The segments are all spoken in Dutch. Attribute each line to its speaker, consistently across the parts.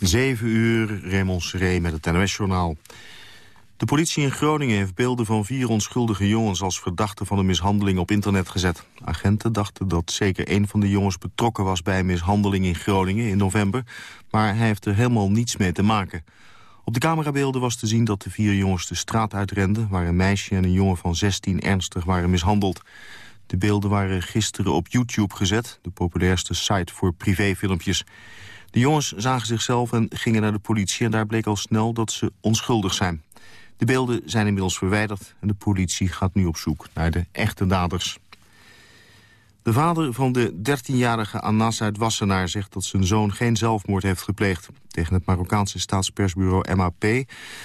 Speaker 1: 7 uur, Raymond Seré met het NOS-journaal. De politie in Groningen heeft beelden van vier onschuldige jongens... als verdachten van een mishandeling op internet gezet. Agenten dachten dat zeker één van de jongens betrokken was... bij een mishandeling in Groningen in november. Maar hij heeft er helemaal niets mee te maken. Op de camerabeelden was te zien dat de vier jongens de straat uitrenden... waar een meisje en een jongen van 16 ernstig waren mishandeld. De beelden waren gisteren op YouTube gezet... de populairste site voor privéfilmpjes. De jongens zagen zichzelf en gingen naar de politie... en daar bleek al snel dat ze onschuldig zijn. De beelden zijn inmiddels verwijderd... en de politie gaat nu op zoek naar de echte daders. De vader van de 13-jarige Anas uit Wassenaar zegt dat zijn zoon geen zelfmoord heeft gepleegd. Tegen het Marokkaanse staatspersbureau MAP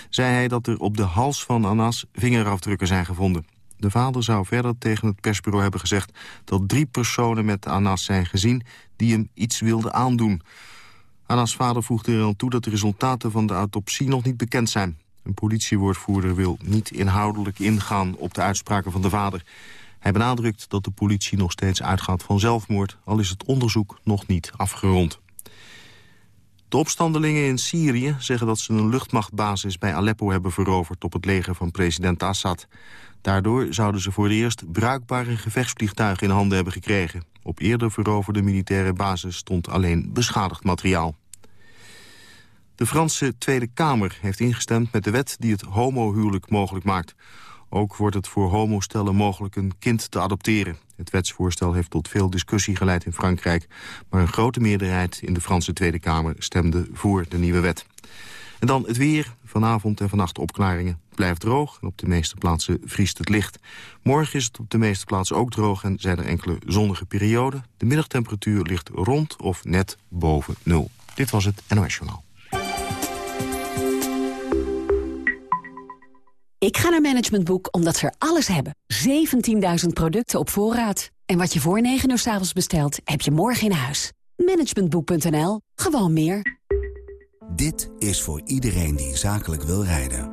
Speaker 1: zei hij dat er op de hals van Anas vingerafdrukken zijn gevonden. De vader zou verder tegen het persbureau hebben gezegd dat drie personen met Anas zijn gezien die hem iets wilden aandoen. Anas vader voegde er aan toe dat de resultaten van de autopsie nog niet bekend zijn. Een politiewoordvoerder wil niet inhoudelijk ingaan op de uitspraken van de vader. Hij benadrukt dat de politie nog steeds uitgaat van zelfmoord... al is het onderzoek nog niet afgerond. De opstandelingen in Syrië zeggen dat ze een luchtmachtbasis bij Aleppo hebben veroverd op het leger van president Assad. Daardoor zouden ze voor het eerst bruikbare gevechtsvliegtuigen in handen hebben gekregen. Op eerder veroverde militaire basis stond alleen beschadigd materiaal. De Franse Tweede Kamer heeft ingestemd met de wet die het homohuwelijk mogelijk maakt. Ook wordt het voor homostellen mogelijk een kind te adopteren. Het wetsvoorstel heeft tot veel discussie geleid in Frankrijk... maar een grote meerderheid in de Franse Tweede Kamer stemde voor de nieuwe wet. En dan het weer. Vanavond en vannacht opklaringen. Blijft droog en op de meeste plaatsen vriest het licht. Morgen is het op de meeste plaatsen ook droog en zijn er enkele zonnige perioden. De middagtemperatuur ligt rond of net boven nul. Dit was het NOS Journaal.
Speaker 2: Ik ga naar Management Boek omdat ze er alles hebben. 17.000 producten op voorraad. En wat je voor 9 uur s avonds bestelt, heb je morgen in huis. Managementboek.nl. Gewoon meer.
Speaker 3: Dit is voor iedereen die zakelijk wil rijden.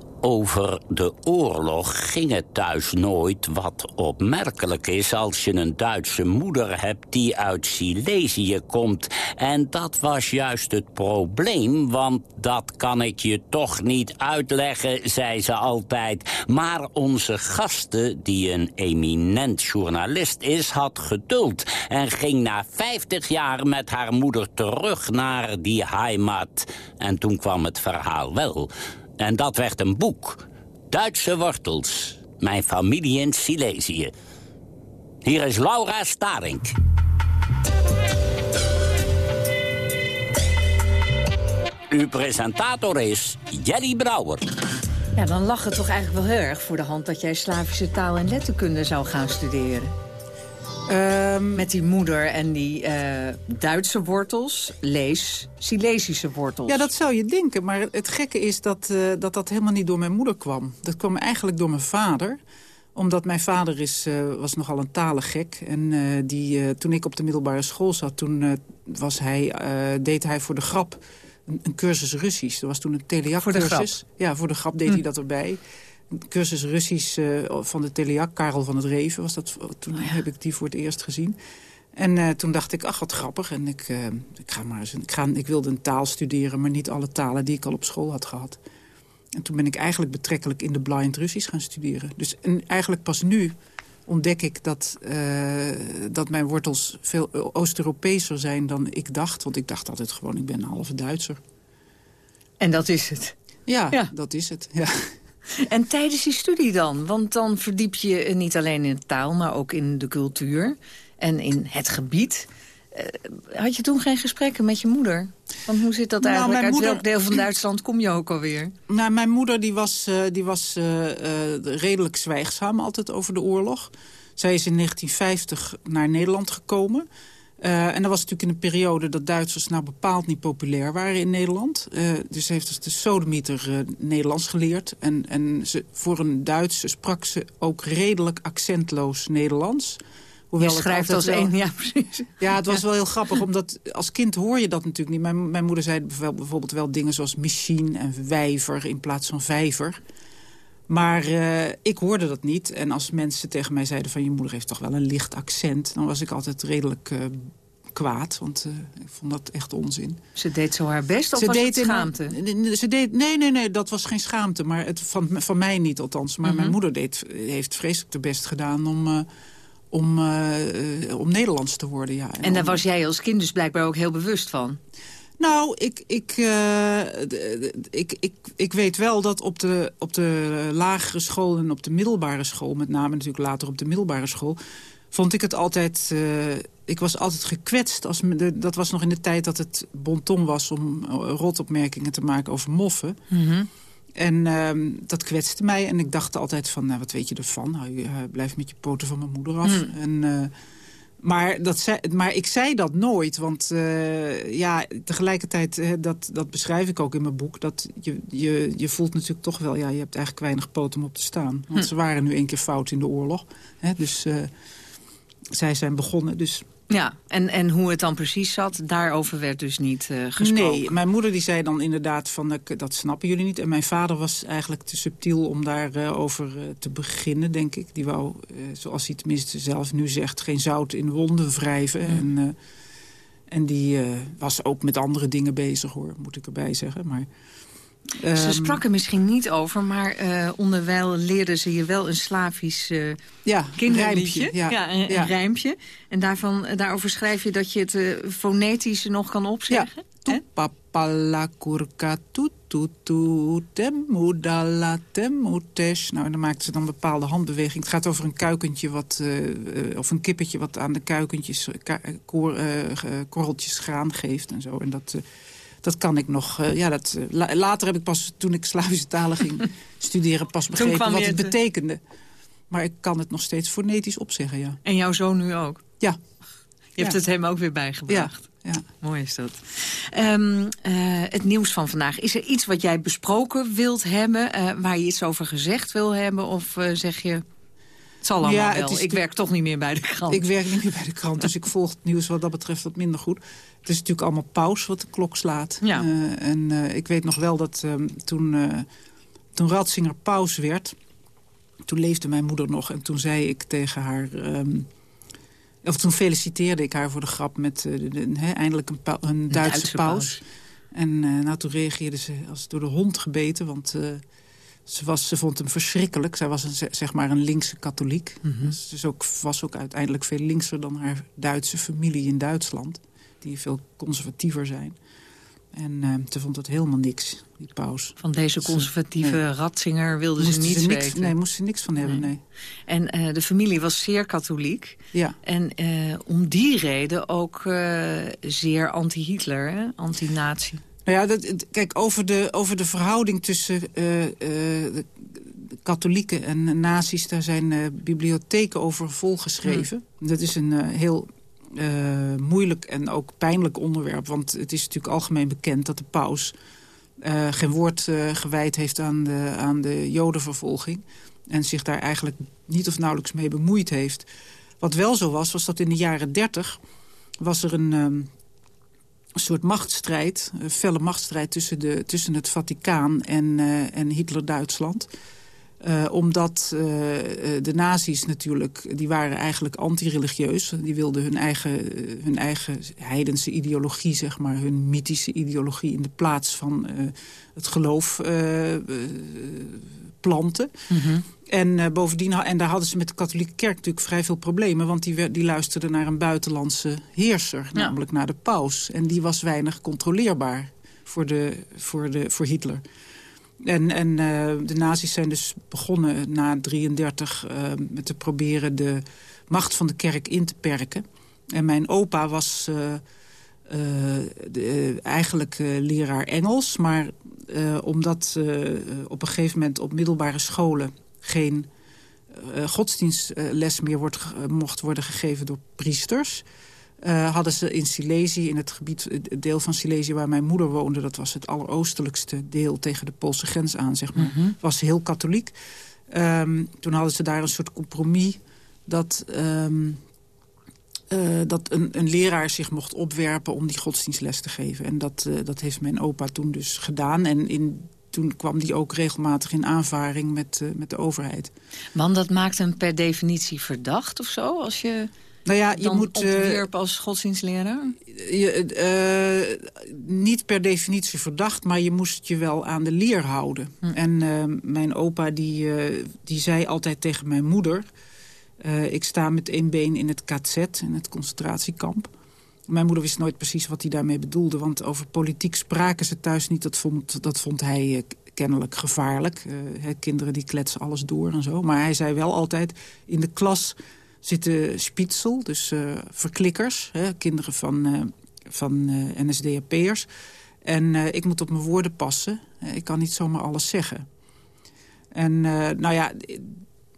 Speaker 4: Over de oorlog ging het thuis nooit, wat opmerkelijk is... als je een Duitse moeder hebt die uit Silesië komt. En dat was juist het probleem, want dat kan ik je toch niet uitleggen, zei ze altijd. Maar onze gasten, die een eminent journalist is, had geduld... en ging na 50 jaar met haar moeder terug naar die heimat. En toen kwam het verhaal wel... En dat werd een boek. Duitse wortels. Mijn familie in Silesië. Hier is Laura Starink. Uw presentator is Jelly Brouwer.
Speaker 5: Ja, dan lag het toch eigenlijk wel heel erg voor de hand... dat jij Slavische taal en letterkunde zou gaan studeren. Ehm, met die moeder en die uh, Duitse wortels, lees Silesische wortels.
Speaker 6: Ja, dat zou je denken. Maar het gekke is dat, uh, dat dat helemaal niet door mijn moeder kwam. Dat kwam eigenlijk door mijn vader omdat mijn vader is, uh, was nogal een taalengek. En die, toen ik op de middelbare school zat, toen was hij, deed hij voor de grap een, een cursus Russisch. Dat was toen een teleac-cursus. Ja, voor de grap deed hm. hij dat erbij cursus Russisch uh, van de Teliak, Karel van het Reven. Was dat, toen oh heb ik die voor het eerst gezien. En uh, toen dacht ik, ach, wat grappig. En ik, uh, ik, ga maar eens, ik, ga, ik wilde een taal studeren, maar niet alle talen die ik al op school had gehad. En toen ben ik eigenlijk betrekkelijk in de blind Russisch gaan studeren. Dus en eigenlijk pas nu ontdek ik dat, dat mijn wortels veel Oost-Europeeser zijn dan ik dacht. Want ik dacht altijd gewoon, ik ben een halve Duitser.
Speaker 5: En dat is het?
Speaker 6: Ja, ja. dat is het, ja.
Speaker 5: En tijdens die studie dan? Want dan verdiep je niet alleen in de taal, maar ook in de cultuur en in het gebied. had je toen geen gesprekken met je moeder? Van hoe zit dat
Speaker 6: Nou,
Speaker 5: eigenlijk? Uit
Speaker 6: moeder-
Speaker 5: welk deel van Duitsland kom je ook alweer?
Speaker 6: Nou, mijn moeder die was, eh, die was eh, eh, redelijk zwijgzaam altijd over de oorlog. Zij is in 1950 naar Nederland gekomen. Eh, en dat was natuurlijk in een periode dat Duitsers nou bepaald niet populair waren in Nederland. Eh, dus ze heeft dus de sodemieter eh, Nederlands geleerd. En, en ze, voor een Duitse sprak ze ook redelijk accentloos Nederlands. Hoewel
Speaker 5: je schrijft als
Speaker 6: wel-
Speaker 5: één, ja precies.
Speaker 6: ja, het was wel heel grappig, omdat als kind hoor je dat natuurlijk niet. Mijn, mijn moeder zei bijvoorbeeld bijvoorbeeld wel dingen zoals machine en wijver in plaats van vijver. Maar eh, ik hoorde dat niet. En als mensen tegen mij zeiden van je moeder heeft toch wel een licht accent... dan was ik altijd redelijk eh, kwaad, want eh, ik vond dat echt onzin.
Speaker 5: Ze deed zo haar best, of was het
Speaker 6: in-
Speaker 5: schaamte?
Speaker 6: Ze deed, nee, nee, nee, dat was geen schaamte. Maar het, van, van mij niet althans. Maar
Speaker 5: Mhm.
Speaker 6: mijn moeder deed, heeft vreselijk de best gedaan om, om, om Nederlands te worden. Ja.
Speaker 5: En daar
Speaker 6: om-
Speaker 5: was jij als kind dus blijkbaar ook heel bewust van.
Speaker 6: Nou, ik, ik, eh, ik, ik, ik weet wel dat op de, op de lagere school en op de middelbare school... met name natuurlijk later op de middelbare school... vond ik het altijd... eh, ik was altijd gekwetst. Als, de- dat was nog in de tijd dat het bonton was om eh, rotopmerkingen te maken over moffen. En ehm, dat kwetste mij. En ik dacht altijd van, nou, wat weet je ervan? Nou, je, blijf met je poten van mijn moeder af. En, eh, maar, dat zei, maar ik zei dat nooit. Want eh, ja, tegelijkertijd, hè, dat, dat beschrijf ik ook in mijn boek... dat je, je, je voelt natuurlijk toch wel... ja, je hebt eigenlijk weinig poten om op te staan. Want ze waren nu één keer fout in de oorlog. Hè, dus eh, zij zijn begonnen. Dus
Speaker 5: Ja, en, en hoe het dan precies zat, daarover werd dus niet eh, gesproken.
Speaker 6: Nee, mijn moeder die zei dan inderdaad van eh, dat snappen jullie niet. En mijn vader was eigenlijk te subtiel om daarover over eh, te beginnen, denk ik. Die wou, zoals hij tenminste zelf nu zegt, geen zout in wonden wrijven. En, en die was ook met andere dingen bezig, hoor, moet ik erbij zeggen. Maar,
Speaker 5: Ze
Speaker 6: ehm,
Speaker 5: sprak er misschien niet over, maar eh, onderwijl leerden ze je wel een Slavisch eh,
Speaker 6: ja,
Speaker 5: kinderliedje.
Speaker 6: rijmpje, Ja,
Speaker 5: een, een
Speaker 6: ja.
Speaker 5: rijmpje. En daarvan, eh, daarover schrijf je dat je het fonetisch nog kan opzeggen. Hè?
Speaker 6: Tu papala kurka tu tu tu temudala temutesh. Nou, en dan maakten ze dan bepaalde handbeweging. Het gaat over een kuikentje wat, of een kippetje wat aan de kuikentjes korreltjes graan geeft en zo. En dat, dat kan ik nog. eh, ja, dat, eh, la- later heb ik pas, toen ik Slavische talen ging studeren, pas begrepen wat het betekende. Maar ik kan het nog steeds fonetisch opzeggen, ja.
Speaker 5: En jouw zoon nu ook.
Speaker 6: Ja,
Speaker 5: Je hebt het hem ook weer bijgebracht.
Speaker 6: ja.
Speaker 5: Mooi is dat. Ehm, eh, het nieuws van vandaag. Is er iets wat jij besproken wilt hebben? waar je iets over gezegd wil hebben? Of zeg je, het zal allemaal
Speaker 6: Ja, het
Speaker 5: wel.
Speaker 6: is
Speaker 5: Ik werk toch niet meer bij de krant.
Speaker 6: Ik werk niet meer bij de krant, dus ik volg het nieuws wat dat betreft wat minder goed. Het is natuurlijk allemaal paus wat de klok slaat.
Speaker 5: Ja.
Speaker 6: Eh, en eh, ik weet nog wel dat ehm, toen, eh toen Ratzinger paus werd... toen leefde mijn moeder nog en toen zei ik tegen haar... ehm, of toen feliciteerde ik haar voor de grap met de, eindelijk een, Duitse,
Speaker 5: Duitse
Speaker 6: paus.
Speaker 5: paus.
Speaker 6: En nou, toen reageerde ze als door de hond gebeten, want... eh, ze, was, ze vond hem verschrikkelijk. Zij was een, ze- zeg maar een linkse katholiek. Dus Ze is ook, was ook uiteindelijk veel linkser dan haar Duitse familie in Duitsland. Die veel conservatiever zijn. En eh, ze vond het helemaal niks, die paus.
Speaker 5: Van deze conservatieve
Speaker 6: Nee.
Speaker 5: ratzinger wilden
Speaker 6: Moest
Speaker 5: ze niets
Speaker 6: niks,
Speaker 5: weten.
Speaker 6: nee, moest ze niks van hebben, nee.
Speaker 5: En eh, de familie was zeer katholiek.
Speaker 6: Ja.
Speaker 5: En eh, om die reden ook eh, zeer anti-Hitler, anti-nazi.
Speaker 6: Nou ja, dat, kijk, over de, over de verhouding tussen eh, eh, de katholieken en nazi's... daar zijn eh, bibliotheken over volgeschreven. Dat is een heel moeilijk en ook pijnlijk onderwerp. Want het is natuurlijk algemeen bekend dat de paus... geen woord gewijd heeft aan de, aan de jodenvervolging. En zich daar eigenlijk niet of nauwelijks mee bemoeid heeft. Wat wel zo was, was dat in de jaren dertig... was er een... een soort machtsstrijd, een felle machtsstrijd tussen, de, tussen het Vaticaan en, eh, en Hitler-Duitsland. Eh, omdat eh, eh, de nazi's natuurlijk, die waren eigenlijk anti-religieus. Die wilden hun eigen, hun eigen heidense ideologie, zeg maar, hun mythische ideologie... in de plaats van het geloof planten. En eh, bovendien, en daar hadden ze met de katholieke kerk natuurlijk vrij veel problemen... want die, die luisterde naar een buitenlandse heerser,
Speaker 5: Ja.
Speaker 6: namelijk naar de paus. En die was weinig controleerbaar voor, de, voor, de, voor Hitler. En, en eh, de nazi's zijn dus begonnen na 33 eh, met te proberen de macht van de kerk in te perken. En mijn opa was de, eigenlijk leraar Engels. Maar omdat op een gegeven moment op middelbare scholen... geen godsdienstles meer wordt, mocht worden gegeven door priesters... Uh, hadden ze in Silesië, in het gebied, het deel van Silesië waar mijn moeder woonde... dat was het alleroostelijkste deel tegen de Poolse grens aan, zeg maar. Mm was heel katholiek. Um, toen hadden ze daar een soort compromis... dat, um, uh, dat een, een, leraar zich mocht opwerpen om die godsdienstles te geven. En dat, uh, dat heeft mijn opa toen dus gedaan. En in toen kwam die ook regelmatig in aanvaring met, uh, met de overheid.
Speaker 5: Want dat maakt hem per definitie verdacht of zo? Als je
Speaker 6: nou ja, je moet
Speaker 5: uh, als godsdienstleraar?
Speaker 6: Je, uh, niet per definitie verdacht, maar je moest je wel aan de leer houden. Hm. En uh, mijn opa die, die zei altijd tegen mijn moeder... ik sta met één been in het KZ, in het concentratiekamp. Mijn moeder wist nooit precies wat hij daarmee bedoelde... want over politiek spraken ze thuis niet. Dat vond, dat vond hij kennelijk gevaarlijk. kinderen die kletsen alles door en zo. Maar hij zei wel altijd in de klas zitten spitsel, dus uh, verklikkers. Hè, kinderen van, uh, van eh, NSDAP'ers. En ik moet op mijn woorden passen. ik kan niet zomaar alles zeggen. En nou ja,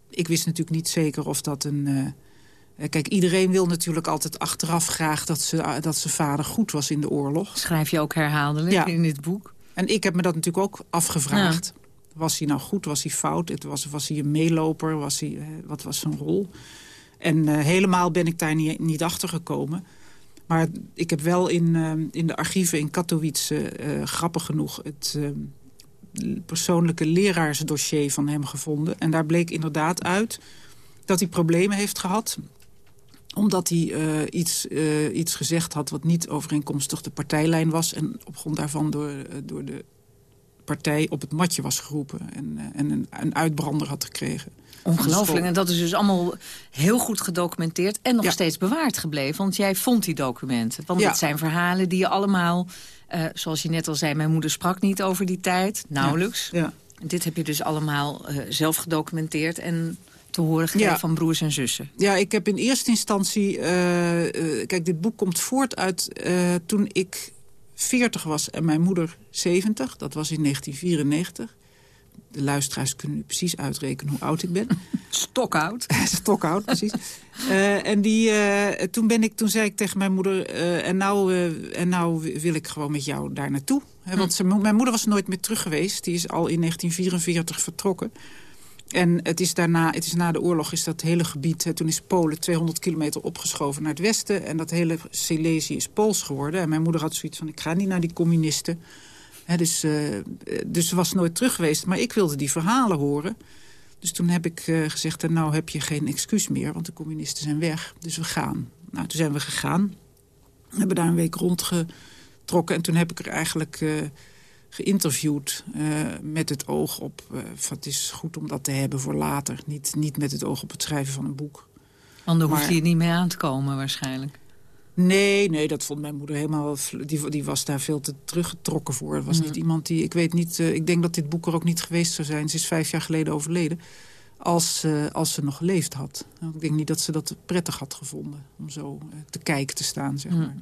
Speaker 6: ik wist natuurlijk niet zeker of dat een... kijk, iedereen wil natuurlijk altijd achteraf graag... dat ze, dat zijn vader goed was in de oorlog.
Speaker 5: Schrijf je ook herhaaldelijk ja. in dit boek?
Speaker 6: En ik heb me dat natuurlijk ook afgevraagd. Was hij nou goed, was hij fout? Was, was hij een meeloper? Was hij, wat was zijn rol? En uh, helemaal ben ik daar niet, niet achter gekomen. Maar ik heb wel in, uh, in de archieven in Katowice, uh, grappig genoeg... het persoonlijke leraarsdossier van hem gevonden. En daar bleek inderdaad uit dat hij problemen heeft gehad omdat hij iets, iets gezegd had wat niet overeenkomstig de partijlijn was... en op grond daarvan door, door de partij op het matje was geroepen... en, en een, een uitbrander had gekregen.
Speaker 5: Ongelooflijk. En dat is dus allemaal heel goed gedocumenteerd en nog steeds bewaard gebleven. Want jij vond die documenten. Want het zijn verhalen die je allemaal, uh, zoals je net al zei... mijn moeder sprak niet over die tijd, nauwelijks. Ja. Dit heb je dus allemaal uh, zelf gedocumenteerd en te horen gegeven van broers en zussen.
Speaker 6: Ja, ik heb in eerste instantie... Uh, kijk, dit boek komt voort uit toen ik 40 was en mijn moeder 70. Dat was in 1994 de luisteraars kunnen nu precies uitrekenen hoe oud ik ben.
Speaker 5: Stokoud.
Speaker 6: Stokoud, precies. uh, en die, uh, toen, ben ik, toen zei ik tegen mijn moeder... Uh, en, nou, en nou wil ik gewoon met jou daar naartoe. Hè, want ze, mijn moeder was nooit meer terug geweest. Die is al in 1944 vertrokken. En het is, daarna, het is na de oorlog is dat hele gebied... Hè, toen is Polen 200 kilometer opgeschoven naar het westen... en dat hele Silesië is Pools geworden. En mijn moeder had zoiets van... ik ga niet naar die communisten dus, uh, dus ze was nooit terug geweest. Maar ik wilde die verhalen horen. Dus toen heb ik uh, gezegd, nou heb je geen excuus meer... want de communisten zijn weg, dus we gaan. Nou, toen zijn we gegaan. We hebben daar een week rondgetrokken. En toen heb ik er eigenlijk uh, geïnterviewd met het oog op... het is goed om dat te hebben voor later. Niet, niet met het oog op het schrijven van een boek.
Speaker 5: Want hoef je niet mee aan te komen waarschijnlijk.
Speaker 6: Nee, nee, dat vond mijn moeder helemaal... Die, die was daar veel te teruggetrokken voor. Het was niet iemand die... Ik weet niet... Uh, ik denk dat dit boek er ook niet geweest zou zijn. Ze is vijf jaar geleden overleden. Als, uh, als ze nog geleefd had. Ik denk niet dat ze dat prettig had gevonden. Om zo uh, te kijken te staan, zeg maar.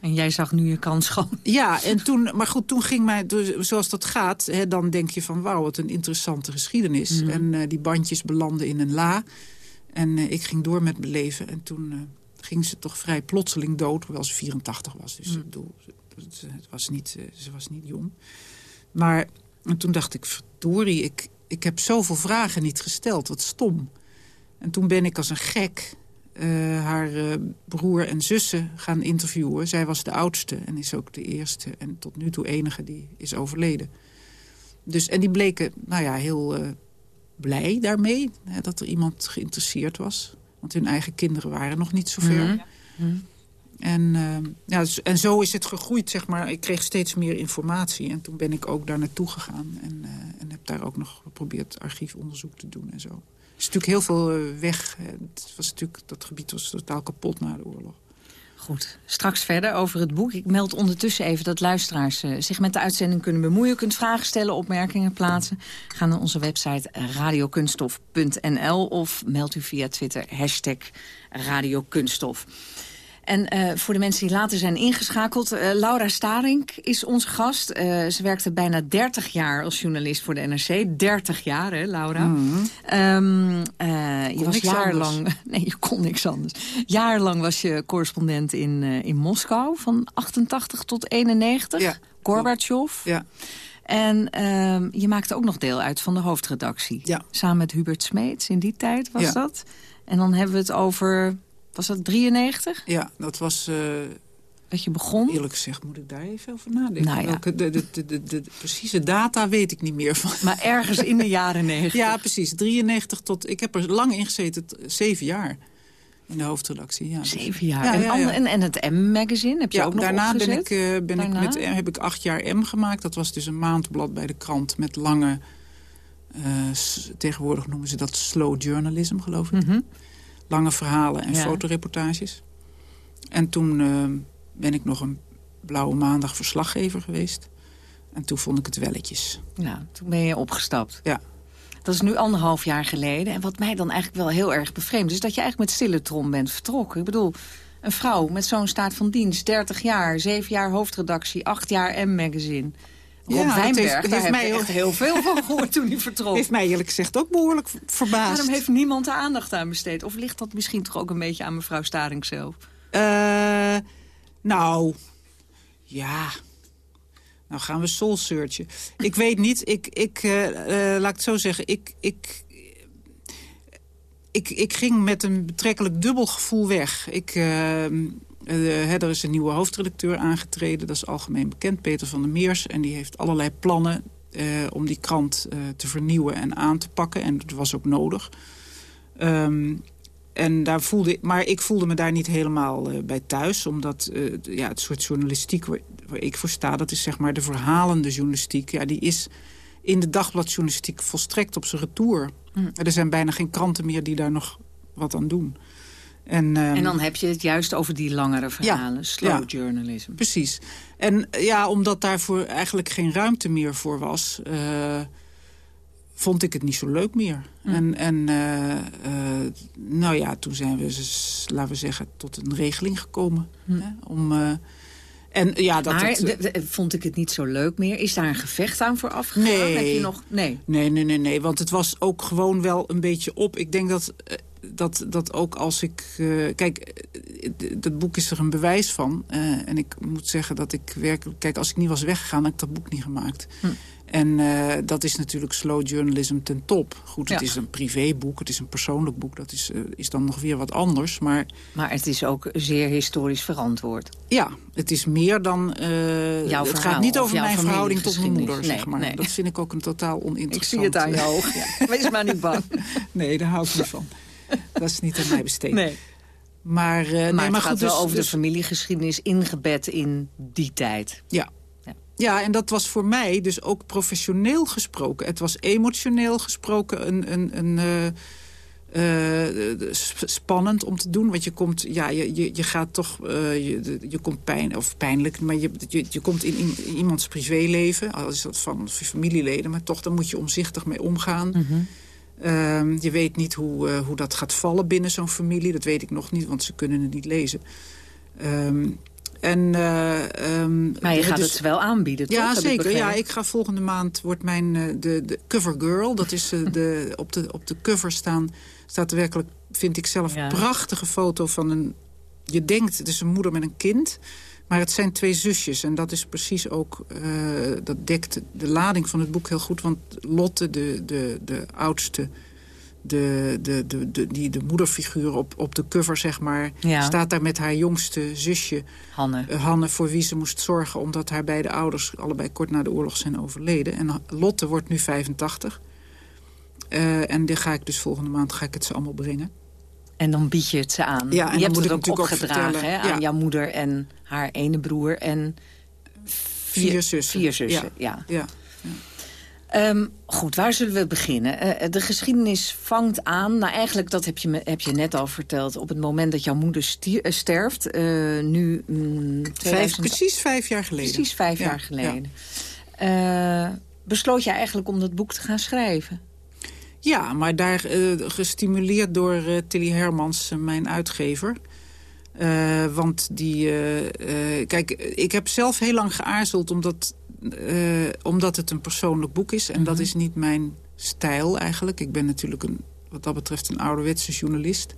Speaker 5: En jij zag nu je kans gewoon.
Speaker 6: Ja, en toen, maar goed, toen ging mij, dus, zoals dat gaat... Hè, dan denk je van, wauw, wat een interessante geschiedenis. Mm. En die bandjes belanden in een la. En ik ging door met mijn leven. En toen ging ze toch vrij plotseling dood, hoewel ze 84 was. Dus mm. bedoel, het, was niet, eh, ze was niet jong. Maar en toen dacht ik, verdorie, ik, ik heb zoveel vragen niet gesteld. Wat stom. En toen ben ik als een gek uh, haar uh, broer en zussen gaan interviewen. Zij was de oudste en is ook de eerste en tot nu toe enige die is overleden. Dus, en die bleken nou ja, heel uh, blij daarmee, hè, dat er iemand geïnteresseerd was. Want hun eigen kinderen waren nog niet zo ver. Mhm. En, uh, ja, dus, en zo is het gegroeid, zeg maar. Ik kreeg steeds meer informatie. En toen ben ik ook daar naartoe gegaan. En, uh, en heb daar ook nog geprobeerd archiefonderzoek te doen en zo. Er is natuurlijk heel veel uh, weg. Het was natuurlijk, dat gebied was totaal kapot na de oorlog.
Speaker 5: Goed, straks verder over het boek. Ik meld ondertussen even dat luisteraars uh, zich met de uitzending kunnen bemoeien. Kunt vragen stellen, opmerkingen plaatsen. Ga naar onze website radiokunststof.nl of meld u via Twitter hashtag radiokunststof. En uh, voor de mensen die later zijn ingeschakeld... Uh, Laura Starink is onze gast. Uh, ze werkte bijna 30 jaar als journalist voor de NRC. 30 jaar, hè, Laura?
Speaker 6: Mm.
Speaker 5: Um, je was jarenlang... Nee, je kon niks anders. Jarenlang was je correspondent in, in Moskou. Van 88 tot 91.
Speaker 6: Ja.
Speaker 5: Gorbachev.
Speaker 6: Ja.
Speaker 5: En um, je maakte ook nog deel uit van de hoofdredactie.
Speaker 6: Ja.
Speaker 5: Samen met Hubert Smeets in die tijd was
Speaker 6: Ja.
Speaker 5: dat. En dan hebben we het over... Was dat 93?
Speaker 6: Ja, dat was... eh,
Speaker 5: Dat je begon?
Speaker 6: Eerlijk gezegd moet ik daar even over nadenken.
Speaker 5: Nou ja.
Speaker 6: Welke, de, de, de, precieze data weet ik niet meer van.
Speaker 5: Maar ergens in de jaren 90.
Speaker 6: Ja, precies. 93 tot... Ik heb er lang in gezeten, zeven jaar. In de hoofdredactie, ja. Dus-
Speaker 5: Zeven jaar.
Speaker 6: Ja,
Speaker 5: en,
Speaker 6: ja,
Speaker 5: ander-
Speaker 6: ja.
Speaker 5: en, en het M-magazine heb je ook nog
Speaker 6: daarna ben ik, eh, ben
Speaker 5: Daarna?
Speaker 6: ik met heb ik acht jaar M gemaakt. Dat was dus een maandblad bij de krant met lange... eh, tegenwoordig noemen ze dat slow journalism, geloof ik.
Speaker 5: Mhm.
Speaker 6: Lange verhalen en
Speaker 5: Ja.
Speaker 6: fotoreportages. En toen eh, ben ik nog een blauwe maandag verslaggever geweest. En toen vond ik het welletjes.
Speaker 5: Ja, toen ben je opgestapt.
Speaker 6: Ja.
Speaker 5: Dat is nu anderhalf jaar geleden. En wat mij dan eigenlijk wel heel erg bevreemdt... is dat je eigenlijk met stille trom bent vertrokken. Ik bedoel, een vrouw met zo'n staat van dienst... 30 jaar, 7 jaar hoofdredactie, 8 jaar M-magazine... Rob
Speaker 6: Ja,
Speaker 5: Wijnberg,
Speaker 6: heeft-
Speaker 5: daar
Speaker 6: heeft
Speaker 5: heb
Speaker 6: mij
Speaker 5: echt heel veel van gehoord toen hij vertrok.
Speaker 6: Heeft mij eerlijk gezegd ook behoorlijk verbaasd.
Speaker 5: Waarom heeft niemand de aandacht aan besteed? Of ligt dat misschien toch ook een beetje aan mevrouw Staring zelf?
Speaker 6: Eh, nou, ja. Nou gaan we soul searchen. Ik weet niet. Ik, ik eh, eh, laat ik het zo zeggen. Ik, ik, ik, ik ging met een betrekkelijk dubbel gevoel weg. Ik, eh, eh, er is een nieuwe hoofdredacteur aangetreden. Dat is algemeen bekend, Peter van der Meers. En die heeft allerlei plannen eh, om die krant eh, te vernieuwen en aan te pakken. En dat was ook nodig. Ehm, en daar voelde, maar ik voelde me daar niet helemaal bij thuis. Omdat ja, het soort journalistiek waar, waar ik voor sta... dat is zeg maar de verhalende journalistiek. Ja, die is in de dagbladjournalistiek volstrekt op zijn retour. Er zijn bijna geen kranten meer die daar nog wat aan doen. En, ehm,
Speaker 5: En dan heb je het juist over die langere verhalen. slow
Speaker 6: ja.
Speaker 5: journalism.
Speaker 6: Precies. En eh, ja, omdat daarvoor eigenlijk geen ruimte meer voor was... eh, vond ik het niet zo leuk meer. En, en eh, nou ja, toen zijn we, s- laten we zeggen, tot een regeling gekomen. Hè, om, en ja, dat
Speaker 5: maar
Speaker 6: het,
Speaker 5: vond ik het niet zo leuk meer? Is daar een gevecht aan vooraf gegaan?
Speaker 6: Nee.
Speaker 5: Heb je nog... Nee.
Speaker 6: Nee, nee, nee, nee. Want het was ook gewoon wel een beetje op. Ik denk dat, dat, dat ook als ik... eh, kijk, dat boek is er een bewijs van. Eh, en ik moet zeggen dat ik werkelijk... Kijk, als ik niet was weggegaan, had ik dat boek niet gemaakt.
Speaker 5: Hm.
Speaker 6: En eh, dat is natuurlijk slow journalism ten top. Goed, het
Speaker 5: Ja.
Speaker 6: is een privéboek, het is een persoonlijk boek. Dat is, is dan nog weer wat anders. Maar
Speaker 5: Maar het is ook zeer historisch verantwoord.
Speaker 6: ja, het is meer dan... eh,
Speaker 5: Jouw
Speaker 6: het
Speaker 5: verhaal
Speaker 6: gaat niet over mijn verhouding tot mijn moeder, zeg
Speaker 5: Nee,
Speaker 6: maar.
Speaker 5: nee.
Speaker 6: Dat vind ik ook een totaal
Speaker 5: Ik
Speaker 6: oninteressant.
Speaker 5: zie het aan ogen. Ja. Wees maar niet bang.
Speaker 6: Nee, daar hou ik niet van. Dat is niet aan mij besteed.
Speaker 5: Nee.
Speaker 6: Maar, eh, nee,
Speaker 5: Maar het gaat wel
Speaker 6: dus,
Speaker 5: over
Speaker 6: dus-
Speaker 5: de familiegeschiedenis ingebed in die tijd.
Speaker 6: Ja.
Speaker 5: Ja.
Speaker 6: ja, en dat was voor mij dus ook professioneel gesproken. Het was emotioneel gesproken een... een, een eh, eh, sp- spannend om te doen. Want je komt, ja, je, je, je gaat toch, je, je komt pijn, of pijnlijk, maar je, je, je komt in, in, iemands privéleven, al is dat van familieleden, maar toch, daar moet je omzichtig mee omgaan. Ehm, je weet niet hoe, eh, hoe dat gaat vallen binnen zo'n familie. Dat weet ik nog niet, want ze kunnen het niet lezen. Ehm, en, ehm,
Speaker 5: Maar je gaat
Speaker 6: dus-
Speaker 5: het wel aanbieden, toch?
Speaker 6: ja,
Speaker 5: ik
Speaker 6: zeker. Ja, ik ga volgende maand wordt mijn eh, de, de cover girl. Dat is de, op, de, op de cover staan staat er werkelijk, vind ik zelf,
Speaker 5: Ja.
Speaker 6: een prachtige foto van een. Je denkt, het is een moeder met een kind. Maar het zijn twee zusjes. En dat is precies ook. eh, dat dekt de lading van het boek heel goed. Want Lotte, de, de, de oudste. De, de, de, de, die de moederfiguur op, op de cover, zeg maar,
Speaker 5: Ja.
Speaker 6: staat daar met haar jongste zusje.
Speaker 5: Hanne.
Speaker 6: Eh, Hanne, voor wie ze moest zorgen... omdat haar beide ouders allebei kort na de oorlog zijn overleden. En Lotte wordt nu 85. Eh, en die ga ik dus volgende maand ga ik het ze allemaal brengen.
Speaker 5: En dan bied je het ze aan.
Speaker 6: Ja, en
Speaker 5: je hebt
Speaker 6: moet
Speaker 5: het ook opgedragen hè, aan
Speaker 6: ja.
Speaker 5: jouw moeder en haar ene broer en
Speaker 6: Vier zussen.
Speaker 5: Vier zussen, ja.
Speaker 6: Ja.
Speaker 5: Ehm, goed, waar zullen we beginnen? Eh, de geschiedenis vangt aan. Nou, eigenlijk, dat heb je, me, heb je net al verteld... op het moment dat jouw moeder stier, uh, sterft. Uh, nu, mm, 2000...
Speaker 6: vijf, precies vijf jaar geleden.
Speaker 5: Precies vijf ja, jaar geleden. Ja. besloot je eigenlijk om dat boek te gaan schrijven?
Speaker 6: Ja, maar daar gestimuleerd door Tilly Hermans, mijn uitgever... Uh, want die... Uh, uh, kijk, ik heb zelf heel lang geaarzeld... omdat, omdat het een persoonlijk boek is. En dat is niet mijn stijl eigenlijk. Ik ben natuurlijk een, wat dat betreft een ouderwetse journalist.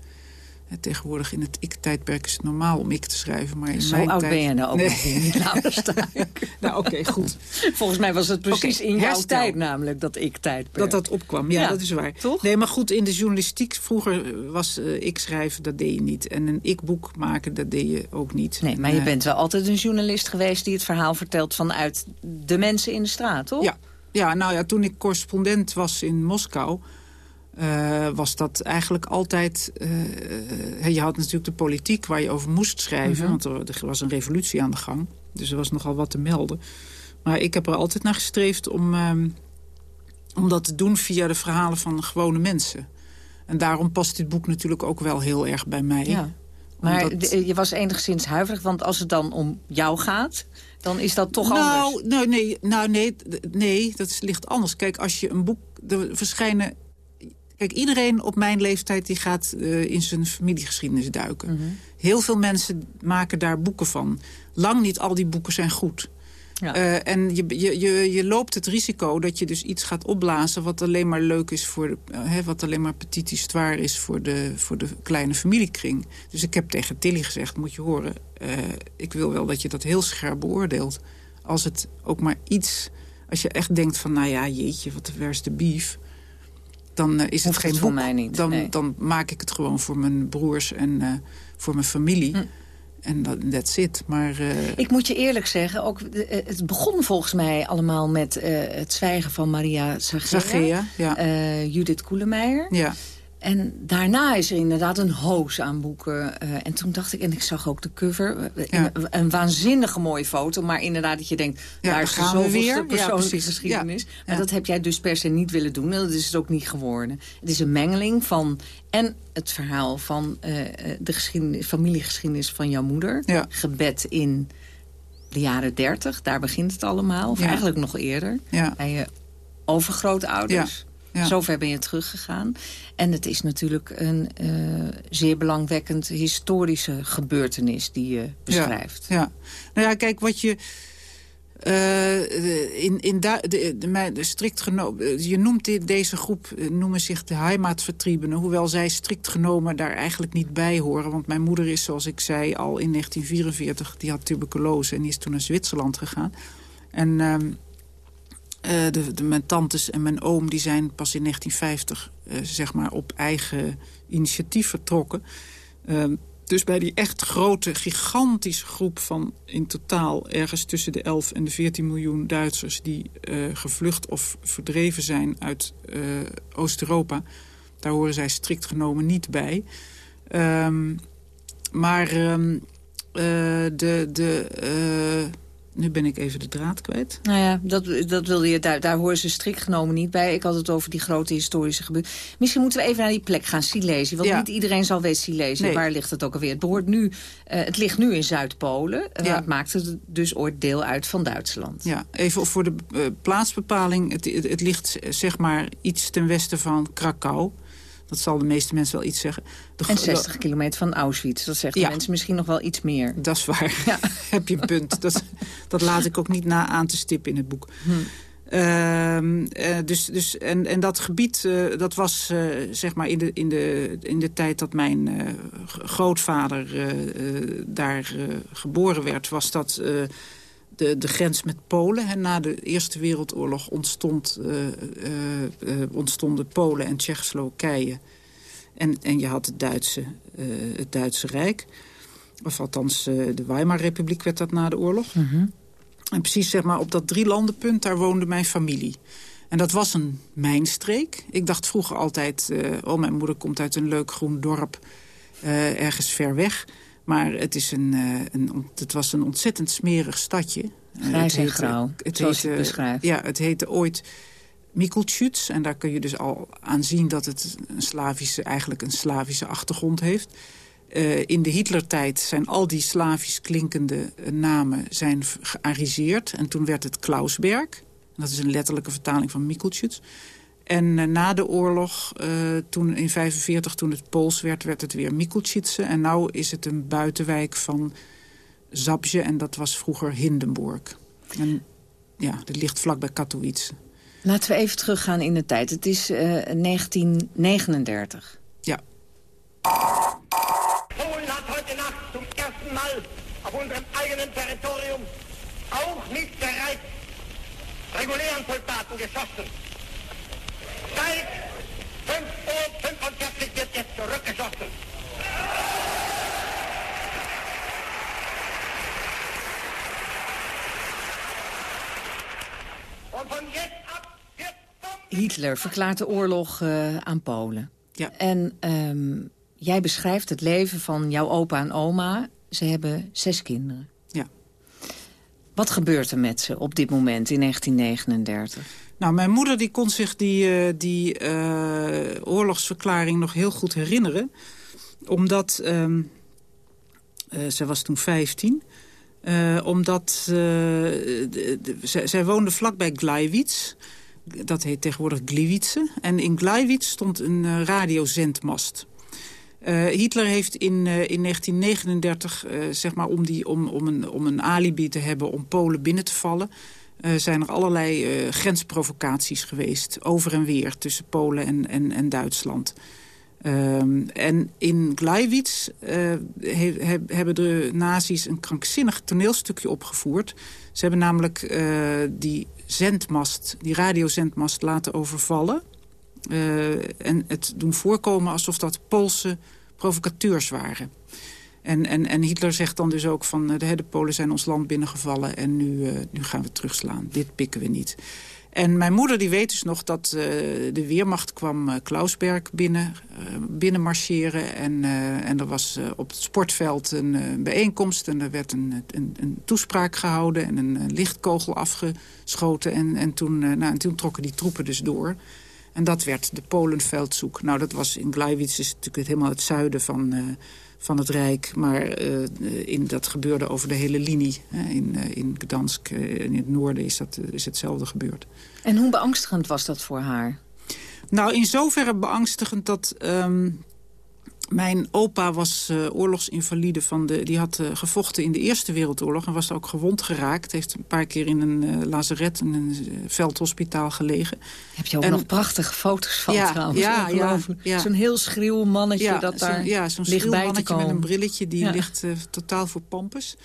Speaker 6: Tegenwoordig in het ik-tijdperk is het normaal om ik te schrijven. Maar in
Speaker 5: Zo
Speaker 6: mijn
Speaker 5: oud
Speaker 6: tijd...
Speaker 5: ben je nou ook
Speaker 6: nee.
Speaker 5: nog niet, Laura
Speaker 6: nou, oké, okay, goed.
Speaker 5: Volgens mij was het precies
Speaker 6: okay,
Speaker 5: in jouw
Speaker 6: herstel.
Speaker 5: tijd namelijk, dat ik-tijdperk.
Speaker 6: Dat dat opkwam, ja, ja, dat is waar.
Speaker 5: Toch?
Speaker 6: Nee, maar goed, in de journalistiek vroeger was uh, ik schrijven, dat deed je niet. En een ik-boek maken, dat deed je ook niet.
Speaker 5: Nee, maar
Speaker 6: en,
Speaker 5: je
Speaker 6: uh,
Speaker 5: bent wel altijd een journalist geweest... die het verhaal vertelt vanuit de mensen in de straat, toch?
Speaker 6: Ja, ja nou ja, toen ik correspondent was in Moskou... Uh, was dat eigenlijk altijd... Uh, je had natuurlijk de politiek waar je over moest schrijven. Mm -hmm. Want er, er, was een revolutie aan de gang. Dus er was nogal wat te melden. Maar ik heb er altijd naar gestreefd om, um, om dat te doen via de verhalen van gewone mensen. En daarom past dit boek natuurlijk ook wel heel erg bij mij.
Speaker 5: Ja. Maar Omdat... je was enigszins huiverig, want als het dan om jou gaat... dan is dat toch
Speaker 6: nou,
Speaker 5: anders.
Speaker 6: Nou, nee, nou nee, nee, dat ligt anders. Kijk, als je een boek... Er verschijnen Kijk, iedereen op mijn leeftijd die gaat uh, in zijn familiegeschiedenis duiken.
Speaker 5: Mhm.
Speaker 6: Mm -hmm. Heel veel mensen maken daar boeken van. Lang niet al die boeken zijn goed.
Speaker 5: Ja.
Speaker 6: Uh, en je, je, je, je loopt het risico dat je dus iets gaat opblazen... wat alleen maar leuk is voor... De, uh, hè, wat alleen maar petit histoire is voor de, voor de kleine familiekring. Dus ik heb tegen Tilly gezegd, moet je horen... Uh, ik wil wel dat je dat heel scherp beoordeelt. Als het ook maar iets... Als je echt denkt van, nou ja, jeetje, wat de beef dan uh, is het geen
Speaker 5: het
Speaker 6: boek.
Speaker 5: voor mij niet.
Speaker 6: Dan,
Speaker 5: nee.
Speaker 6: dan maak ik het gewoon voor mijn broers en uh, voor mijn familie.
Speaker 5: Hm.
Speaker 6: En dat that's it. Maar, uh,
Speaker 5: ik moet je eerlijk zeggen, ook, het begon volgens mij allemaal met het zwijgen van Maria Zagea.
Speaker 6: Zagea
Speaker 5: ja. Judith Koelemeijer.
Speaker 6: Ja.
Speaker 5: En daarna is er inderdaad een hoos aan boeken. Uh, en toen dacht ik, en ik zag ook de cover... Ja. Een, een, waanzinnige mooie foto. Maar inderdaad dat je denkt,
Speaker 6: ja,
Speaker 5: daar is de zoveelste persoonlijke
Speaker 6: ja,
Speaker 5: geschiedenis. Maar dat heb jij dus per se niet willen doen. En dat is het ook niet geworden. Het is een mengeling van... en het verhaal van uh, de geschiedenis, familiegeschiedenis van jouw moeder. Gebed in de jaren dertig. Daar begint het allemaal. Of eigenlijk nog eerder. Bij je overgrootouders. Ja. Zover ben je teruggegaan. En het is natuurlijk een uh, zeer belangwekkend historische gebeurtenis die je beschrijft.
Speaker 6: Ja, ja. Nou ja, kijk, wat je... Uh, in, in de, de, strikt genomen, je noemt dit, deze groep, noemen zich de Heimatvertriebenen. Hoewel zij strikt genomen daar eigenlijk niet bij horen. Want mijn moeder is, zoals ik zei, al in 1944, die had tuberculose en die is toen naar Zwitserland gegaan. En uh, uh, de, mijn tantes en mijn oom die zijn pas in 1950 uh, zeg maar op eigen initiatief vertrokken. Uh, dus bij die echt grote, gigantische groep van in totaal... ergens tussen de 11 en de 14 miljoen Duitsers... die uh, gevlucht of verdreven zijn uit Oost-Europa... daar horen zij strikt genomen niet bij. Um, maar uh, de... de nu ben ik even de draad kwijt.
Speaker 5: Nou ja, dat, dat wilde je, daar, daar horen ze strikt genomen niet bij. Ik had het over die grote historische gebeuren. Misschien moeten we even naar die plek gaan, Silesië. Want ja. niet iedereen zal weten Silesië. Nee. Waar ligt het ook alweer? Het, behoort nu, uh, het ligt nu in Zuid-Polen. Uh, ja. Het maakt het dus ooit deel uit van Duitsland.
Speaker 6: Ja, even voor de uh, plaatsbepaling. Het, het, het, ligt zeg maar iets ten westen van Krakau. Dat zal de meeste mensen wel iets zeggen.
Speaker 5: De, en 60 kilometer van Auschwitz. Dat zeggen ja. mensen misschien nog wel iets meer.
Speaker 6: Dat is waar. Ja. Heb je een punt. Dat, dat laat ik ook niet na aan te stippen in het boek.
Speaker 5: Hm.
Speaker 6: Uh, uh, dus, dus, en, en dat gebied, uh, dat was uh, zeg maar in de, in, de, in de tijd dat mijn grootvader daar geboren werd... was dat de, de grens met Polen. En na de Eerste Wereldoorlog ontstond, ontstonden Polen en Tsjechoslowakije. En, en je had het Duitse, het Duitse Rijk. Of althans, de Weimar-republiek werd dat na de oorlog.
Speaker 5: Mm -hmm.
Speaker 6: En precies zeg maar, op dat drielandenpunt, daar woonde mijn familie. En dat was een mijnstreek. Ik dacht vroeger altijd, oh, mijn moeder komt uit een leuk groen dorp... Ergens ver weg. Maar het, is een, uh, een, het was een ontzettend smerig stadje.
Speaker 5: Grijs en grauw,
Speaker 6: het
Speaker 5: zoals
Speaker 6: heette,
Speaker 5: je beschrijft.
Speaker 6: Ja, het heette ooit Mikultjuts. En daar kun je dus al aan zien dat het een Slavische, eigenlijk een Slavische achtergrond heeft. Uh, in de Hitlertijd zijn al die Slavisch klinkende namen zijn geariseerd. En toen werd het Klausberg. Dat is een letterlijke vertaling van Mikultjuts. En uh, na de oorlog, uh, toen in 1945, toen het Pools werd, werd het weer Mikulčice. En nu is het een buitenwijk van Zabje en dat was vroeger Hindenburg. En ja, dat ligt vlak bij Katowice.
Speaker 5: Laten we even teruggaan in de tijd. Het is uh, 1939.
Speaker 6: Ja.
Speaker 7: Polen hat heute Nacht zum ersten Mal auf unserem eigenen Territorium auch nicht bereit regulären Soldaten geschossen. Seit 5 Uhr 45 wird jetzt zurückgeschossen. Und von jetzt ab wird...
Speaker 5: Hitler verklaart de oorlog uh, aan Polen.
Speaker 6: Ja.
Speaker 5: En um, jij beschrijft het leven van jouw opa en oma. Ze hebben zes kinderen.
Speaker 6: Ja.
Speaker 5: Wat gebeurt er met ze op dit moment in 1939?
Speaker 6: Nou, mijn moeder die kon zich die, uh, die uh, oorlogsverklaring nog heel goed herinneren. Omdat, um, uh, zij was toen 15... omdat de, de, zij, zij woonde vlakbij Gleiwitz. Dat heet tegenwoordig Gliwice. En in Gleiwitz stond een radiozendmast. Hitler heeft in, in 1939, uh, zeg maar om, die, om, om, een, om een alibi te hebben om Polen binnen te vallen... zijn er allerlei grensprovocaties geweest, over en weer, tussen Polen en, en, Duitsland. Ehm, en in Gleiwitz he, hebben de nazi's een krankzinnig toneelstukje opgevoerd. Ze hebben namelijk die zendmast, die radiozendmast laten overvallen... En het doen voorkomen alsof dat Poolse provocateurs waren. En, en, en Hitler zegt dan dus ook van de, de Polen zijn ons land binnengevallen... en nu, uh, nu gaan we terugslaan. Dit pikken we niet. En mijn moeder die weet dus nog dat uh, de Weermacht kwam uh, Klausberg binnen, binnen marcheren. En, en er was op het sportveld een bijeenkomst. En er werd een, een, een toespraak gehouden en een, lichtkogel afgeschoten. En, en, toen, nou, en toen trokken die troepen dus door... En dat werd de Polenveldzoek. Nou, dat was in Gleiwitz, is natuurlijk helemaal het zuiden van, uh, van het Rijk. Maar uh, in, dat gebeurde over de hele linie. Hè. In, uh, in Gdansk, in het noorden, is, dat, is hetzelfde gebeurd.
Speaker 5: En hoe beangstigend was dat voor haar?
Speaker 6: Nou, in zoverre beangstigend dat... Um, mijn opa was uh, oorlogsinvalide. Van de, die had uh, gevochten in de Eerste Wereldoorlog en was ook gewond geraakt. Heeft een paar keer in een uh, lazaret, in een veldhospitaal gelegen.
Speaker 5: Heb je ook
Speaker 6: en,
Speaker 5: nog prachtige foto's van
Speaker 6: ja,
Speaker 5: trouwens?
Speaker 6: Ja, ja, ja.
Speaker 5: Zo'n heel schreeuw mannetje
Speaker 6: ja,
Speaker 5: dat daar
Speaker 6: zo, Ja, zo'n
Speaker 5: ligt
Speaker 6: schreeuw
Speaker 5: bij te
Speaker 6: mannetje
Speaker 5: komen.
Speaker 6: met een brilletje. Die ligt totaal voor pampus.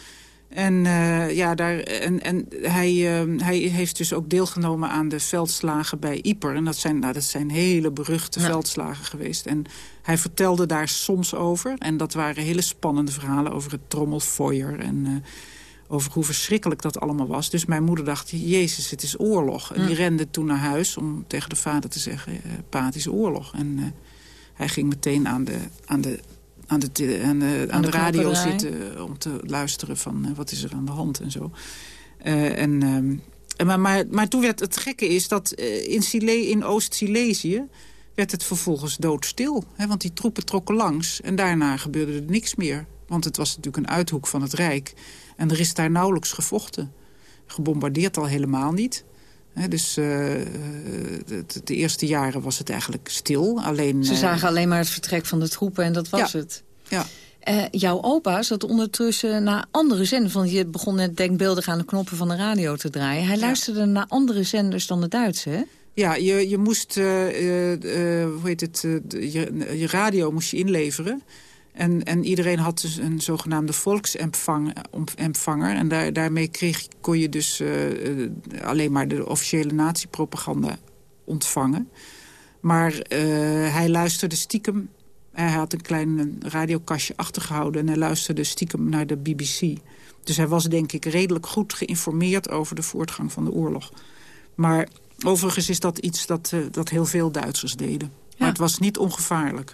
Speaker 6: En, uh, ja, daar, en, en hij, uh, hij heeft dus ook deelgenomen aan de veldslagen bij Yper. En dat zijn, nou, dat zijn hele beruchte
Speaker 5: Ja.
Speaker 6: veldslagen geweest. En hij vertelde daar soms over. En dat waren hele spannende verhalen over het trommelfooier. En uh, over hoe verschrikkelijk dat allemaal was. Dus mijn moeder dacht, jezus, het is oorlog. En die rende toen naar huis om tegen de vader te zeggen... Uh, pa, het is oorlog. En hij ging meteen aan de, aan de aan de, aan de, aan
Speaker 5: de
Speaker 6: de radio zitten om te luisteren van eh, wat is er aan de hand en zo. Eh, en, ehm, en maar, maar, maar toen werd het gekke is dat eh, in, Sile- in Oost-Silesië werd het vervolgens doodstil. Hè, want die troepen trokken langs en daarna gebeurde er niks meer. Want het was natuurlijk een uithoek van het Rijk. En er is daar nauwelijks gevochten. Gebombardeerd al helemaal niet. Dus eh, eh, de, de eerste jaren was het eigenlijk stil. Alleen,
Speaker 5: Ze
Speaker 6: eh,
Speaker 5: zagen alleen maar het vertrek van de troepen en dat was
Speaker 6: Ja.
Speaker 5: het.
Speaker 6: ja,
Speaker 5: jouw opa zat ondertussen naar andere zenders. Want je begon net denkbeeldig aan de knoppen van de radio te draaien. Hij luisterde naar andere zenders dan de Duitse, hè?
Speaker 6: Ja, je, je moest, hoe heet het, de- je, je radio moest je inleveren. En, en iedereen had dus een zogenaamde volksempanger. En daar, daarmee kreeg, kon je dus eh, eh, alleen maar de officiële nazi-propaganda ontvangen. Maar eh, hij luisterde stiekem... Hij had een klein radiokastje achtergehouden... en hij luisterde stiekem naar de BBC. Dus hij was denk ik redelijk goed geïnformeerd... over de voortgang van de oorlog. Maar overigens is dat iets dat, dat heel veel Duitsers deden. Maar het was niet ongevaarlijk.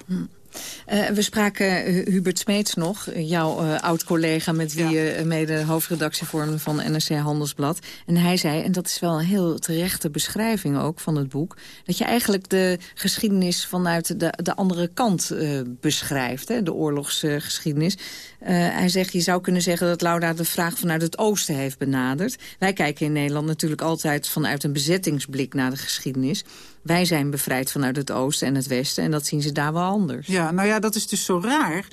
Speaker 5: Uh, we spraken uh, Hubert Smeets nog, jouw uh, oud-collega... met wie je mede hoofdredactie vormde van NRC Handelsblad. En hij zei, en dat is wel een heel terechte beschrijving ook van het boek... dat je eigenlijk de geschiedenis vanuit de, de andere kant beschrijft. Hè, de oorlogsgeschiedenis. hij zegt, je zou kunnen zeggen dat Lauda de vraag vanuit het oosten heeft benaderd. Wij kijken in Nederland natuurlijk altijd vanuit een bezettingsblik naar de geschiedenis... Wij zijn bevrijd vanuit het oosten en het westen. En dat zien ze daar wel anders.
Speaker 6: Ja, nou ja, dat is dus zo raar.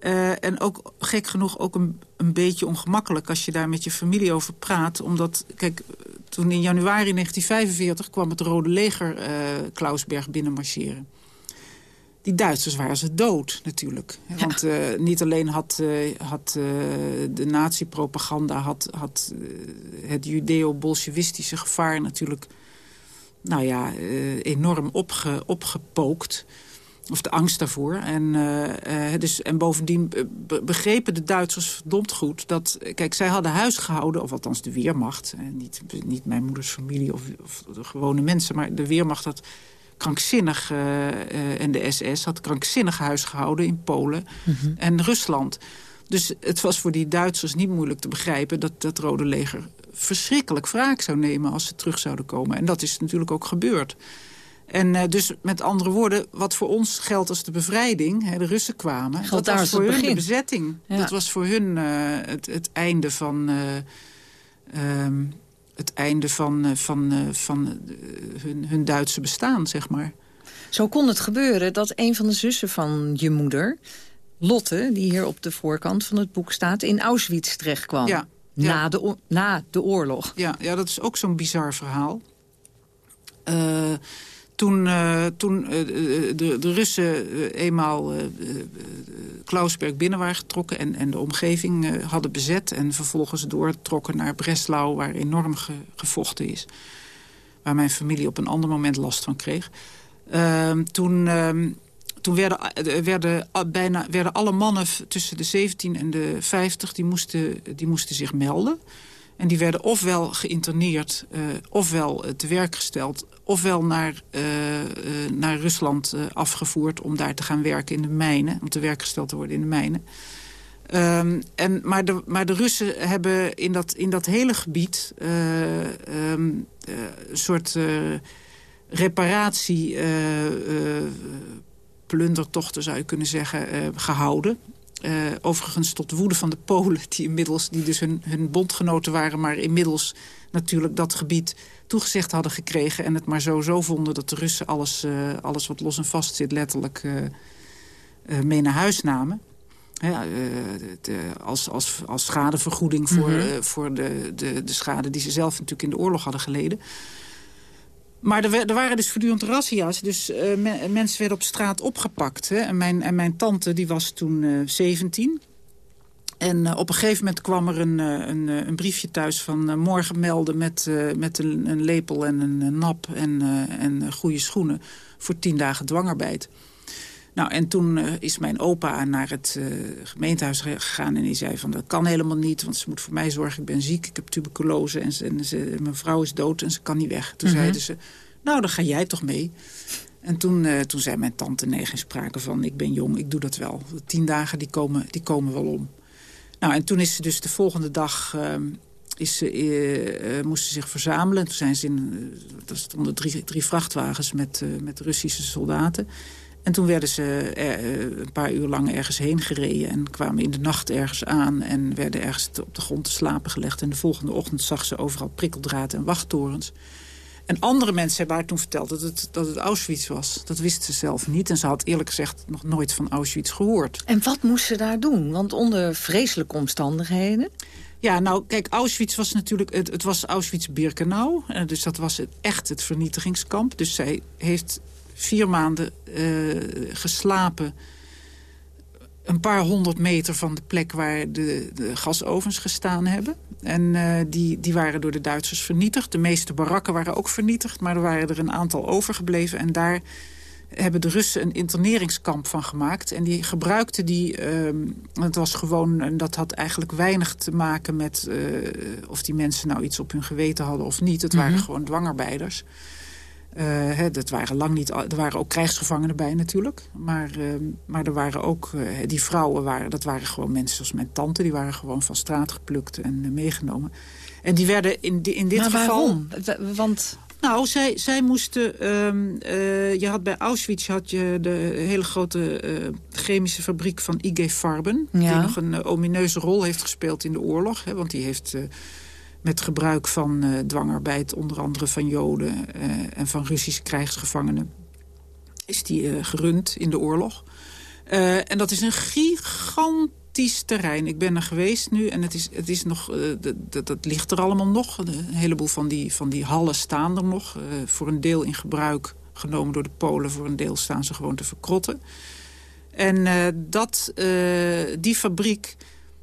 Speaker 6: Uh, en ook gek genoeg ook een, een beetje ongemakkelijk als je daar met je familie over praat. Omdat, kijk, toen in januari 1945 kwam het Rode Leger uh, Klausberg binnenmarcheren. Die Duitsers waren ze dood natuurlijk. Ja. Want uh, niet alleen had, had de nazi-propaganda... had, had het judeo-bolsjewistische gevaar natuurlijk nou ja, uh, enorm opge, opgepookt. Of de angst daarvoor. En, uh, uh, dus, en bovendien begrepen de Duitsers verdomd goed... dat, kijk, zij hadden huis gehouden, of althans de Weermacht... niet, niet mijn moeders familie of, of de gewone mensen... maar de Weermacht had krankzinnig, en de SS had krankzinnig huis gehouden in Polen mm -hmm. en Rusland... Dus het was voor die Duitsers niet moeilijk te begrijpen... dat dat Rode Leger verschrikkelijk wraak zou nemen als ze terug zouden komen. En dat is natuurlijk ook gebeurd. En uh, dus met andere woorden, wat voor ons geldt als de bevrijding... Hè, de Russen kwamen, dat was voor hun
Speaker 5: begin.
Speaker 6: de bezetting. Ja. Dat was voor hun het, het, einde van... Uh, um, het einde van, van, van hun, hun Duitse bestaan, zeg maar.
Speaker 5: Zo kon het gebeuren dat een van de zussen van je moeder... Lotte, die hier op de voorkant van het boek staat... in Auschwitz terechtkwam.
Speaker 6: Ja,
Speaker 5: na, de, na de oorlog.
Speaker 6: Ja, ja dat is ook zo'n bizar verhaal. Uh, toen uh, toen uh, de, de Russen eenmaal Klausberg binnen waren getrokken... en, en de omgeving hadden bezet... en vervolgens doortrokken naar Breslau... waar enorm ge, gevochten is. Waar mijn familie op een ander moment last van kreeg. toen ehm, toen werden, werden, bijna, werden alle mannen tussen de 17 en de 50... die moesten, die moesten zich melden. En die werden ofwel geïnterneerd, uh, ofwel te werk gesteld... ofwel naar, naar Rusland afgevoerd om daar te gaan werken in de mijnen. Om te werk gesteld te worden in de mijnen. Um, en, maar, de, maar de Russen hebben in dat, in dat hele gebied... Um, een soort reparatie plundertochten, zou je kunnen zeggen, uh, gehouden. Uh, overigens tot woede van de Polen, die inmiddels die dus hun, hun bondgenoten waren... maar inmiddels natuurlijk dat gebied toegezegd hadden gekregen... en het maar zo zo vonden dat de Russen alles, uh, alles wat los en vast zit... letterlijk mee naar huis namen. Ja, de, als, als, als schadevergoeding voor, mm -hmm. voor de, de, de schade die ze zelf natuurlijk in de oorlog hadden geleden. Maar er, er, waren dus voortdurend razzia's. Dus me, mensen werden op straat opgepakt. Hè? En, mijn, en mijn tante die was toen uh, 17. En uh, op een gegeven moment kwam er een, een, een briefje thuis van... morgen melden met, met een, een, lepel en een nap en, en goede schoenen... voor tien dagen dwangarbeid. Nou, en toen uh, is mijn opa naar het uh, gemeentehuis gegaan... en die zei van, dat kan helemaal niet, want ze moet voor mij zorgen. Ik ben ziek, ik heb tuberculose en, ze, en ze, mijn vrouw is dood en ze kan niet weg. Toen mm -hmm. zeiden ze, nou, dan ga jij toch mee. En toen, uh, toen zei mijn tante, nee, geen sprake van, ik ben jong, ik doe dat wel. De tien dagen, die komen, die komen wel om. Nou, en toen is ze dus de volgende dag... Is ze, moest ze zich verzamelen. Toen zijn ze in, er stonden drie, drie vrachtwagens met, met Russische soldaten... En toen werden ze er, een paar uur lang ergens heen gereden... en kwamen in de nacht ergens aan en werden ergens op de grond te slapen gelegd. En de volgende ochtend zag ze overal prikkeldraad en wachttorens. En andere mensen hebben haar toen verteld dat het, dat het Auschwitz was. Dat wist ze zelf niet. En ze had eerlijk gezegd nog nooit van Auschwitz gehoord.
Speaker 5: En wat moest ze daar doen? Want onder vreselijke omstandigheden...
Speaker 6: Ja, nou, kijk, Auschwitz was natuurlijk... Het, het was Auschwitz-Birkenau. Dus dat was het, echt het vernietigingskamp. Dus zij heeft vier maanden uh, geslapen... een paar honderd meter van de plek waar de, de gasovens gestaan hebben. En uh, die, die waren door de Duitsers vernietigd. De meeste barakken waren ook vernietigd, maar er waren er een aantal overgebleven. En daar hebben de Russen een interneringskamp van gemaakt. En die gebruikten die... Uh, het was gewoon... En dat had eigenlijk weinig te maken met... Uh, of die mensen nou iets op hun geweten hadden of niet. Het waren mm -hmm. gewoon dwangarbeiders. Uh, dat waren lang niet, er waren ook krijgsgevangenen bij natuurlijk. Maar, uh, maar er waren ook, uh, die vrouwen, waren, dat waren gewoon mensen zoals mijn tante. Die waren gewoon van straat geplukt en meegenomen. En die werden in, in dit
Speaker 5: maar
Speaker 6: geval...
Speaker 5: waarom? Want...
Speaker 6: Nou, zij, zij moesten... Um, je had bij Auschwitz had je de hele grote chemische fabriek van IG Farben. Ja. Die nog een omineuze rol heeft gespeeld in de oorlog. Hè, want die heeft met gebruik van uh, dwangarbeid, onder andere van Joden uh, en van Russische krijgsgevangenen, is die uh, gerund in de oorlog. en dat is een gigantisch terrein. Ik ben er geweest nu en het, is, het is nog, dat, dat ligt er allemaal nog. Een heleboel van die, van die hallen staan er nog. voor een deel in gebruik genomen door de Polen. Voor een deel staan ze gewoon te verkrotten. En dat, die fabriek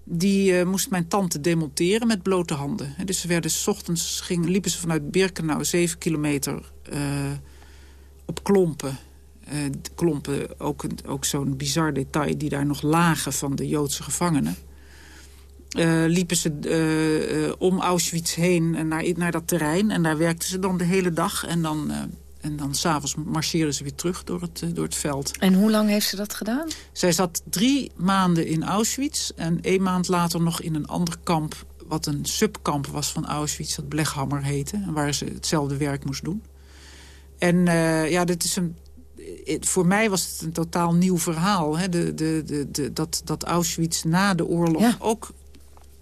Speaker 6: die uh, moest mijn tante demonteren met blote handen. dus ze werden s ochtends liepen ze vanuit Birkenau zeven kilometer uh, op klompen. Uh, klompen, ook, ook zo'n bizar detail die daar nog lagen van de Joodse gevangenen. liepen ze om Auschwitz heen naar, naar dat terrein. En daar werkten ze dan de hele dag. En dan en dan s'avonds marcheerden ze weer terug door het, eh, door het veld.
Speaker 5: En hoe lang heeft ze dat gedaan?
Speaker 6: Zij zat drie maanden in Auschwitz. En één maand later nog in een ander kamp... wat een subkamp was van Auschwitz, dat Blechhammer heette. En waar ze hetzelfde werk moest doen. En uh, ja, dit is een, eh, voor mij was het een totaal nieuw verhaal. Hè? De, de, de, de, dat, dat Auschwitz na de oorlog ja. ook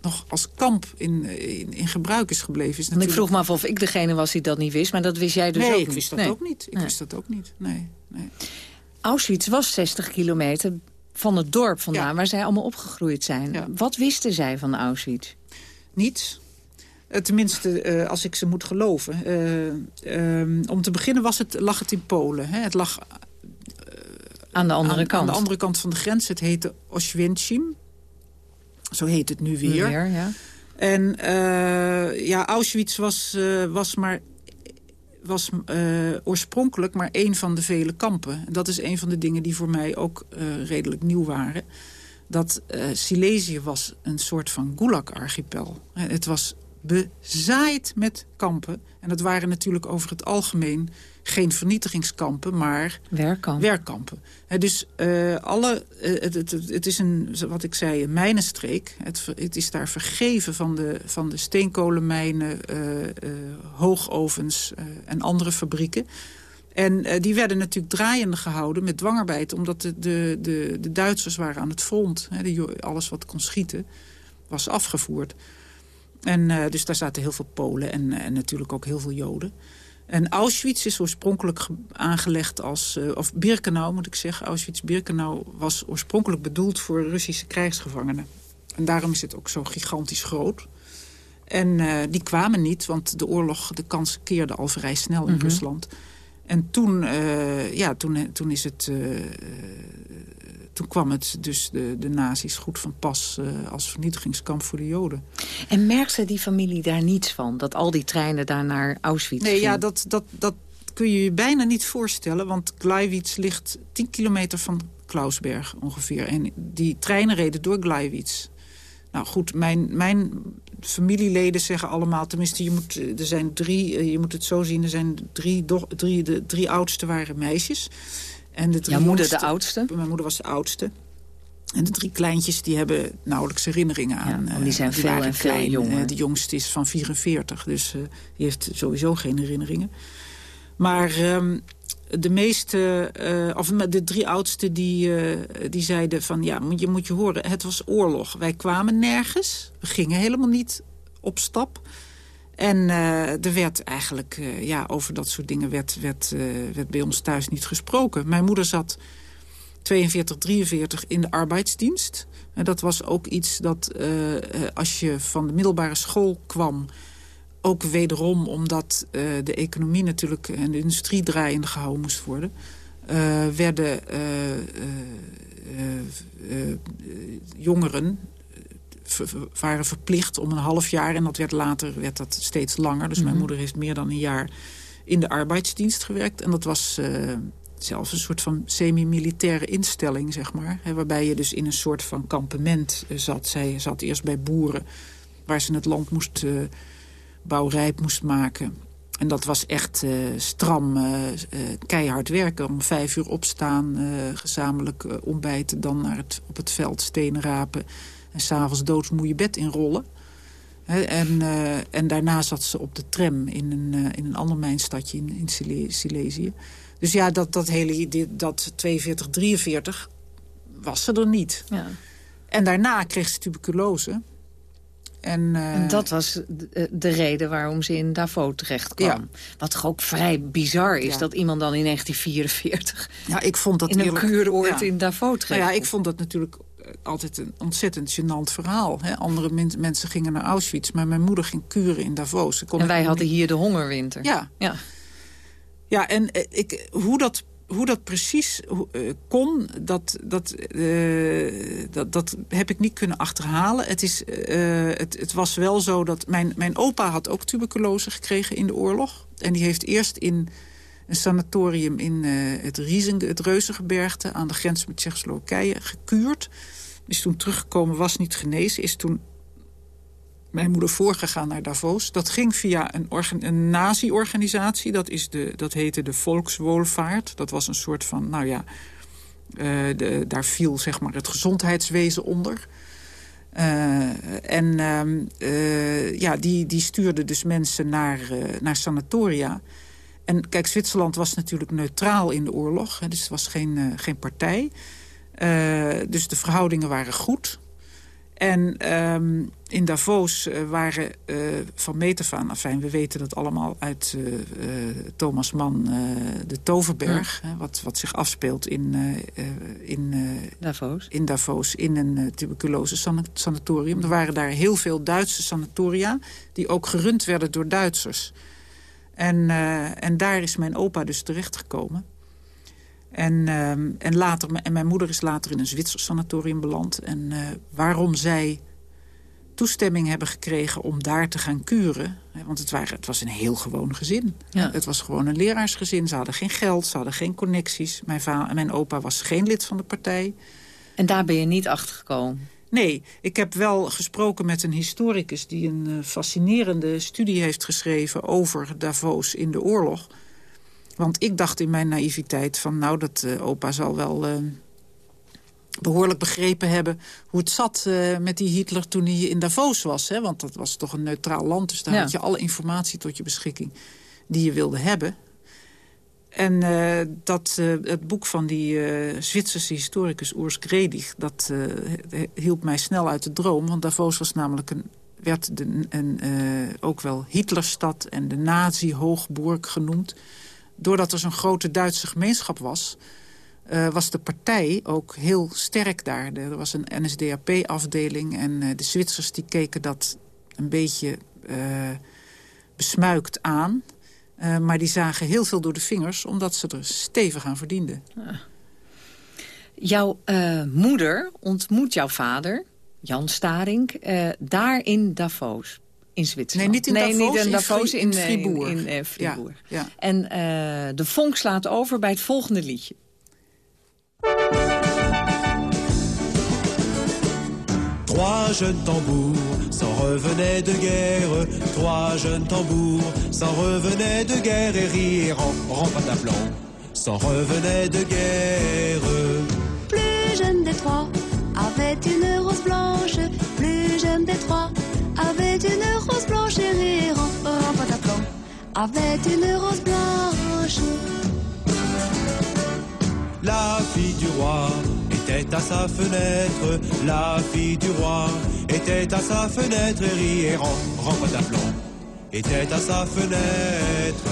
Speaker 6: nog als kamp in, in, in gebruik is gebleven. Is
Speaker 5: natuurlijk... Ik vroeg me af of ik degene was die dat niet wist, maar dat wist jij dus
Speaker 6: nee,
Speaker 5: ook
Speaker 6: ik wist dat
Speaker 5: nee.
Speaker 6: ook niet. Ik nee. wist dat ook niet, nee, nee.
Speaker 5: Auschwitz was 60 kilometer van het dorp vandaan, ja. waar zij allemaal opgegroeid zijn. Ja. Wat wisten zij van Auschwitz?
Speaker 6: Niets. Tenminste, uh, als ik ze moet geloven. Uh, um, om te beginnen was het, lag het in Polen. Hè? Het lag
Speaker 5: aan de andere
Speaker 6: aan,
Speaker 5: kant.
Speaker 6: Aan de andere kant van de grens. Het heette Oświęcim. Zo heet het nu weer.
Speaker 5: weer ja.
Speaker 6: En uh, ja, Auschwitz was, uh, was, maar, was uh, oorspronkelijk maar één van de vele kampen. Dat is een van de dingen die voor mij ook redelijk nieuw waren. Dat Silesië was een soort van gulag-archipel. Het was bezaaid met kampen. En dat waren natuurlijk over het algemeen geen vernietigingskampen, maar
Speaker 5: werkkampen.
Speaker 6: werkkampen. He, dus uh, alle, uh, het, het, het, is een, wat ik zei, een mijnenstreek. Het, het is daar vergeven van de, van de steenkolenmijnen, uh, hoogovens en andere fabrieken. En die werden natuurlijk draaiende gehouden met dwangarbeid... omdat de, de, de, de Duitsers waren aan het front. He, die, alles wat kon schieten was afgevoerd. En uh, dus daar zaten heel veel Polen en, en natuurlijk ook heel veel Joden. En Auschwitz is oorspronkelijk aangelegd als... Uh, of Birkenau moet ik zeggen. Auschwitz-Birkenau was oorspronkelijk bedoeld voor Russische krijgsgevangenen. En daarom is het ook zo gigantisch groot. En uh, die kwamen niet, want de oorlog, de kans keerde al vrij snel in mm -hmm. Rusland. En toen, ja, toen, toen is het toen kwam het dus de, de nazi's goed van pas uh, als vernietigingskamp voor de Joden.
Speaker 5: En merkte die familie daar niets van? Dat al die treinen daar naar Auschwitz
Speaker 6: Nee,
Speaker 5: gingen?
Speaker 6: ja, dat, dat, dat kun je je bijna niet voorstellen. Want Gleiwitz ligt 10 kilometer van Klausberg ongeveer. En die treinen reden door Gleiwitz. Nou goed, mijn, mijn familieleden zeggen allemaal... tenminste, je moet, er zijn drie, je moet het zo zien... er zijn drie, drie, de drie oudste waren meisjes... En de drie
Speaker 5: Jouw moeder
Speaker 6: jongste,
Speaker 5: de oudste?
Speaker 6: Mijn moeder was de oudste. En de drie kleintjes die hebben nauwelijks herinneringen aan.
Speaker 5: Ja, die zijn
Speaker 6: uh,
Speaker 5: veel en veel jonger.
Speaker 6: de jongste is van 44, dus uh, die heeft sowieso geen herinneringen. Maar um, de meeste, uh, of de drie oudste, die, die zeiden van... ja, je moet je horen, het was oorlog. Wij kwamen nergens, we gingen helemaal niet op stap... En uh, er werd eigenlijk, uh, ja, over dat soort dingen werd, werd, uh, werd bij ons thuis niet gesproken. Mijn moeder zat 42, 43 in de arbeidsdienst. En dat was ook iets dat als je van de middelbare school kwam... ook wederom omdat de economie natuurlijk en de industrie draaiende gehouden moest worden... werden jongeren waren verplicht om een half jaar... en dat werd later werd dat steeds langer. Dus mm -hmm. mijn moeder heeft meer dan een jaar in de arbeidsdienst gewerkt. En dat was uh, zelfs een soort van semi-militaire instelling, zeg maar. Hè, waarbij je dus in een soort van kampement uh, zat. Zij zat eerst bij boeren, waar ze het land moest uh, bouwrijp moest maken. En dat was echt stram, keihard werken. Om vijf uur opstaan, gezamenlijk ontbijten... dan naar het, op het veld stenen rapen... en s'avonds doodsmoeie bed inrollen. He, en, en daarna zat ze op de tram in een, in een ander mijnstadje in, in Silesië. Dus ja, dat, dat hele dat 42, 43 was ze er niet. Ja. En daarna kreeg ze tuberculose.
Speaker 5: En, uh, en, dat was de, reden waarom ze in Davos terecht kwam. Ja. Wat toch ook vrij bizar is, dat iemand dan in 1944...
Speaker 6: Ja, ik vond dat
Speaker 5: in een kuuroord in Davos terecht
Speaker 6: nou Ja, ik vond dat natuurlijk eh, altijd een ontzettend gênant verhaal. Hè? Andere mensen gingen naar Auschwitz, maar mijn moeder ging kuren in Davos.
Speaker 5: en wij hadden hier de hongerwinter.
Speaker 6: Ja. Ja, ja en eh, ik, hoe dat hoe dat precies uh, kon, dat, dat, uh, dat, dat heb ik niet kunnen achterhalen. Het, is, uh, het, het was wel zo dat... Mijn, mijn opa had ook tuberculose gekregen in de oorlog. En die heeft eerst in een sanatorium in het Riesing, het Reuzengebergte... aan de grens met Tsjechoslowakije gekuurd. Is toen teruggekomen, was niet genezen. Is toen mijn moeder voorgegaan naar Davos. Dat ging via een, een nazi-organisatie. Dat, is de, dat heette de Volkswohlvaart. Dat was een soort van, nou ja... Uh, de, daar viel zeg maar het gezondheidswezen onder. Uh, en uh, ja, die, die stuurde dus mensen naar, naar sanatoria. En kijk, Zwitserland was natuurlijk neutraal in de oorlog. Hè, dus het was geen, geen partij. Dus de verhoudingen waren goed. En um, in Davos uh, waren uh, van meet af we weten dat allemaal uit uh, Thomas Mann, de Toverberg... Wat, wat zich afspeelt in, in,
Speaker 5: Davos.
Speaker 6: in Davos, in een tuberculose sanatorium. Er waren daar heel veel Duitse sanatoria... die ook gerund werden door Duitsers. En, en daar is mijn opa dus terechtgekomen. En, uh, en, later, en mijn moeder is later in een Zwitsers sanatorium beland. En uh, waarom zij toestemming hebben gekregen om daar te gaan kuren... Want het, waren, het was een heel gewoon gezin. Ja. Het was gewoon een leraarsgezin. Ze hadden geen geld, ze hadden geen connecties. Mijn, mijn opa was geen lid van de partij.
Speaker 5: En daar ben je niet achter gekomen?
Speaker 6: Nee, ik heb wel gesproken met een historicus... die een uh, fascinerende studie heeft geschreven over Davos in de oorlog... Want ik dacht in mijn naïviteit van nou, dat uh, opa zal wel uh, behoorlijk begrepen hebben... hoe het zat uh, met die Hitler toen hij in Davos was. Hè? Want dat was toch een neutraal land, dus daar ja. had je alle informatie tot je beschikking die je wilde hebben. En dat, het boek van die Zwitserse historicus Urs Gredig... dat hielp mij snel uit de droom, want Davos was namelijk een werd de, een, ook wel Hitlerstad en de nazi-hoogburg genoemd doordat er zo'n grote Duitse gemeenschap was... Uh, was de partij ook heel sterk daar. Er was een NSDAP-afdeling en uh, de Zwitsers die keken dat een beetje uh, besmuikt aan. maar die zagen heel veel door de vingers, omdat ze er stevig aan verdienden. Ja.
Speaker 5: Jouw moeder ontmoet jouw vader, Jan Staring, daar in Davos in Zwitserland.
Speaker 6: Nee, niet in
Speaker 5: nee,
Speaker 6: Davos,
Speaker 5: niet in, Davos,
Speaker 6: in,
Speaker 5: in,
Speaker 6: Fribourg.
Speaker 5: In, in, Fribourg.
Speaker 6: Ja, ja.
Speaker 5: En uh, de vonk slaat over bij het volgende liedje.
Speaker 8: Trois jeunes tambours s'en revenaient de guerre. Trois jeunes tambours s'en revenaient de guerre et rire en rampataplan. S'en revenaient de guerre.
Speaker 9: Plus jeune des trois avait une rose blanche. Plus jeune des trois avait une rose blanche et rire en pataplan. Avait une rose blanche.
Speaker 8: La fille du roi était à sa fenêtre. La fille du roi était à sa fenêtre et rire en pataplan. Était à sa fenêtre.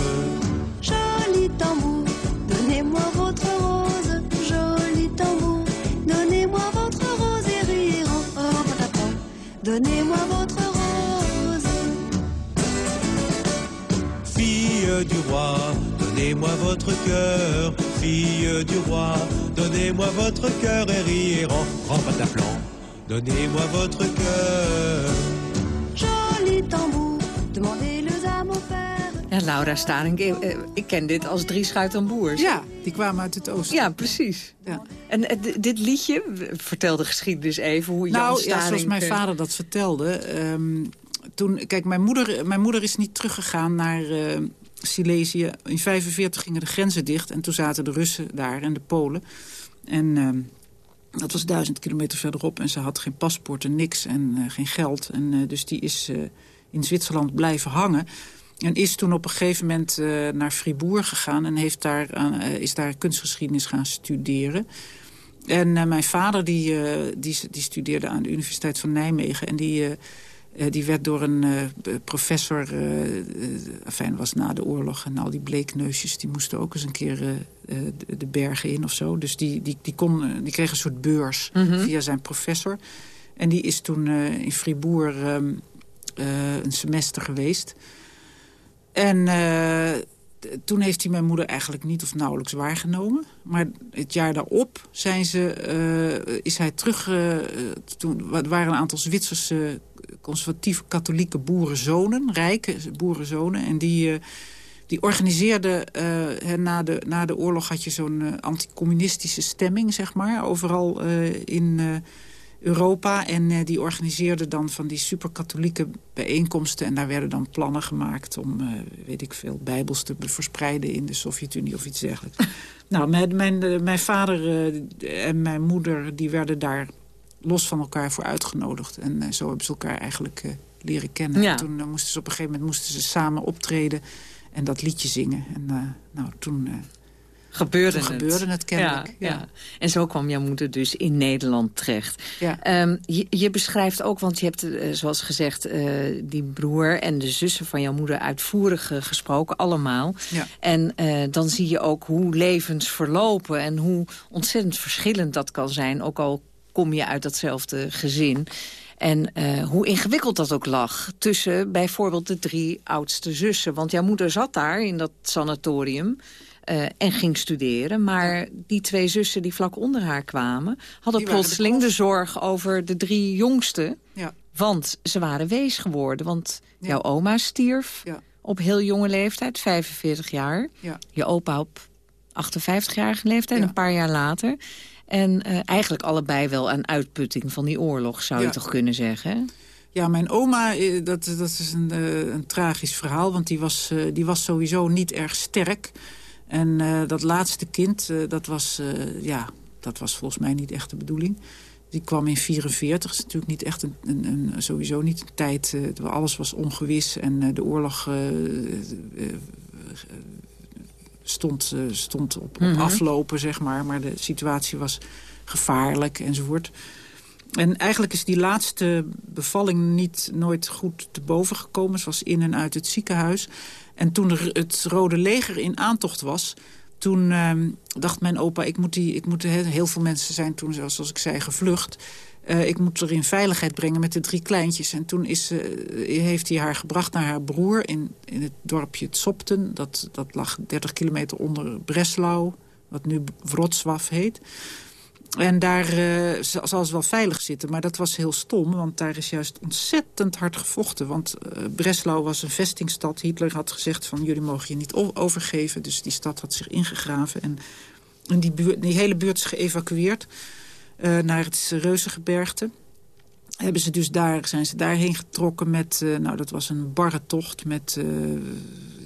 Speaker 9: Joli tambour, donnez-moi votre rose. Joli tambour, donnez-moi votre rose et rire en pataplan. Donnez-moi votre rose.
Speaker 8: Fille du roi, donnez-moi votre cœur. Fille du roi, donnez-moi votre cœur et rire en pataplan. Donnez-moi votre cœur.
Speaker 9: Joli tambour, demandez-le à mon père.
Speaker 5: Ja, Laura Staring, ik, ik ken dit als drie schuitenboers.
Speaker 6: Ja, die kwamen uit het oosten.
Speaker 5: Ja, precies. Ja. En uh, dit liedje, vertel de geschiedenis even, hoe
Speaker 6: nou,
Speaker 5: Jan Staring...
Speaker 6: Ja, zoals mijn vader dat vertelde. Um, toen, kijk, mijn moeder, mijn moeder is niet teruggegaan naar, uh, Silesië. In 1945 gingen de grenzen dicht en toen zaten de Russen daar en de Polen. En ehm, dat was duizend kilometer verderop en ze had geen paspoort en niks en eh, geen geld. En eh, dus die is eh, in Zwitserland blijven hangen. En is toen op een gegeven moment naar Fribourg gegaan... en heeft daar, is daar kunstgeschiedenis gaan studeren. En mijn vader die, die, die studeerde aan de Universiteit van Nijmegen... en die die werd door een uh, professor, uh, enfin was na de oorlog... en al die bleekneusjes, die moesten ook eens een keer de, de, bergen in of zo. Dus die, die, die, kon, die kreeg een soort beurs mm -hmm. via zijn professor. En die is toen in Fribourg um, een semester geweest. En toen heeft hij mijn moeder eigenlijk niet of nauwelijks waargenomen. Maar het jaar daarop zijn ze, is hij terug... toen, er waren een aantal Zwitserse conservatieve katholieke boerenzonen, rijke boerenzonen. En die, uh, die organiseerden, uh, na, de, na de oorlog had je zo'n uh, anticommunistische stemming, zeg maar, overal in Europa. En die organiseerden dan van die superkatholieke bijeenkomsten. En daar werden dan plannen gemaakt om, weet ik veel, bijbels te verspreiden in de Sovjet-Unie of iets dergelijks. nou, mijn, mijn, mijn vader en mijn moeder, die werden daar los van elkaar voor uitgenodigd. En uh, zo hebben ze elkaar eigenlijk uh, leren kennen.
Speaker 5: Ja.
Speaker 6: En toen uh, moesten ze op een gegeven moment moesten ze samen optreden en dat liedje zingen. En nou, toen...
Speaker 5: Gebeurde,
Speaker 6: toen
Speaker 5: het.
Speaker 6: gebeurde het kennelijk.
Speaker 5: Ja, ja. En zo kwam jouw moeder dus in Nederland terecht.
Speaker 6: Ja.
Speaker 5: Um, je, je, beschrijft ook, want je hebt zoals gezegd... die broer en de zussen van jouw moeder uitvoerig gesproken, allemaal.
Speaker 6: Ja.
Speaker 5: En dan zie je ook hoe levens verlopen... en hoe ontzettend verschillend dat kan zijn. Ook al kom je uit datzelfde gezin. En uh, hoe ingewikkeld dat ook lag tussen bijvoorbeeld de drie oudste zussen. Want jouw moeder zat daar in dat sanatorium uh, en ging studeren. Maar die twee zussen die vlak onder haar kwamen... hadden plotseling de, de, zorg over de drie jongste.
Speaker 6: Ja.
Speaker 5: Want ze waren wees geworden. Want ja. jouw oma stierf
Speaker 6: ja.
Speaker 5: op heel jonge leeftijd, 45 jaar. Je opa op 58-jarige leeftijd, een paar jaar later... En uh, eigenlijk allebei wel aan uitputting van die oorlog, zou
Speaker 6: ja.
Speaker 5: je toch kunnen zeggen?
Speaker 6: Ja, mijn oma, dat, dat is een, uh, een tragisch verhaal. Want die was, die was sowieso niet erg sterk. En dat laatste kind, dat, was, ja, dat was volgens mij niet echt de bedoeling. Die kwam in 44. Dat is natuurlijk niet echt een, een, een sowieso niet een tijd... alles was ongewis en de oorlog stond, uh, stond op, op mm -hmm. aflopen, zeg maar. Maar de situatie was gevaarlijk enzovoort. En eigenlijk is die laatste bevalling niet nooit goed te boven gekomen. Ze was in en uit het ziekenhuis. En toen er het Rode Leger in aantocht was... toen uh, dacht mijn opa, ik moet die, ik moet, heel veel mensen zijn toen, zoals ik zei, gevlucht... Uh, ik moet er in veiligheid brengen met de drie kleintjes. En toen is, uh, heeft hij haar gebracht naar haar broer in, in het dorpje Tsopten. Dat, dat lag 30 kilometer onder Breslau, wat nu Wrocław heet. En daar uh, zal ze wel veilig zitten, maar dat was heel stom... want daar is juist ontzettend hard gevochten. Want Breslau was een vestingstad. Hitler had gezegd van jullie mogen je niet overgeven. Dus die stad had zich ingegraven. En, en die hele buurt is geëvacueerd... Uh, naar het Reuzengebergte. Hebben ze dus daar, zijn ze daarheen getrokken met... Uh, nou, dat was een barre tocht met uh,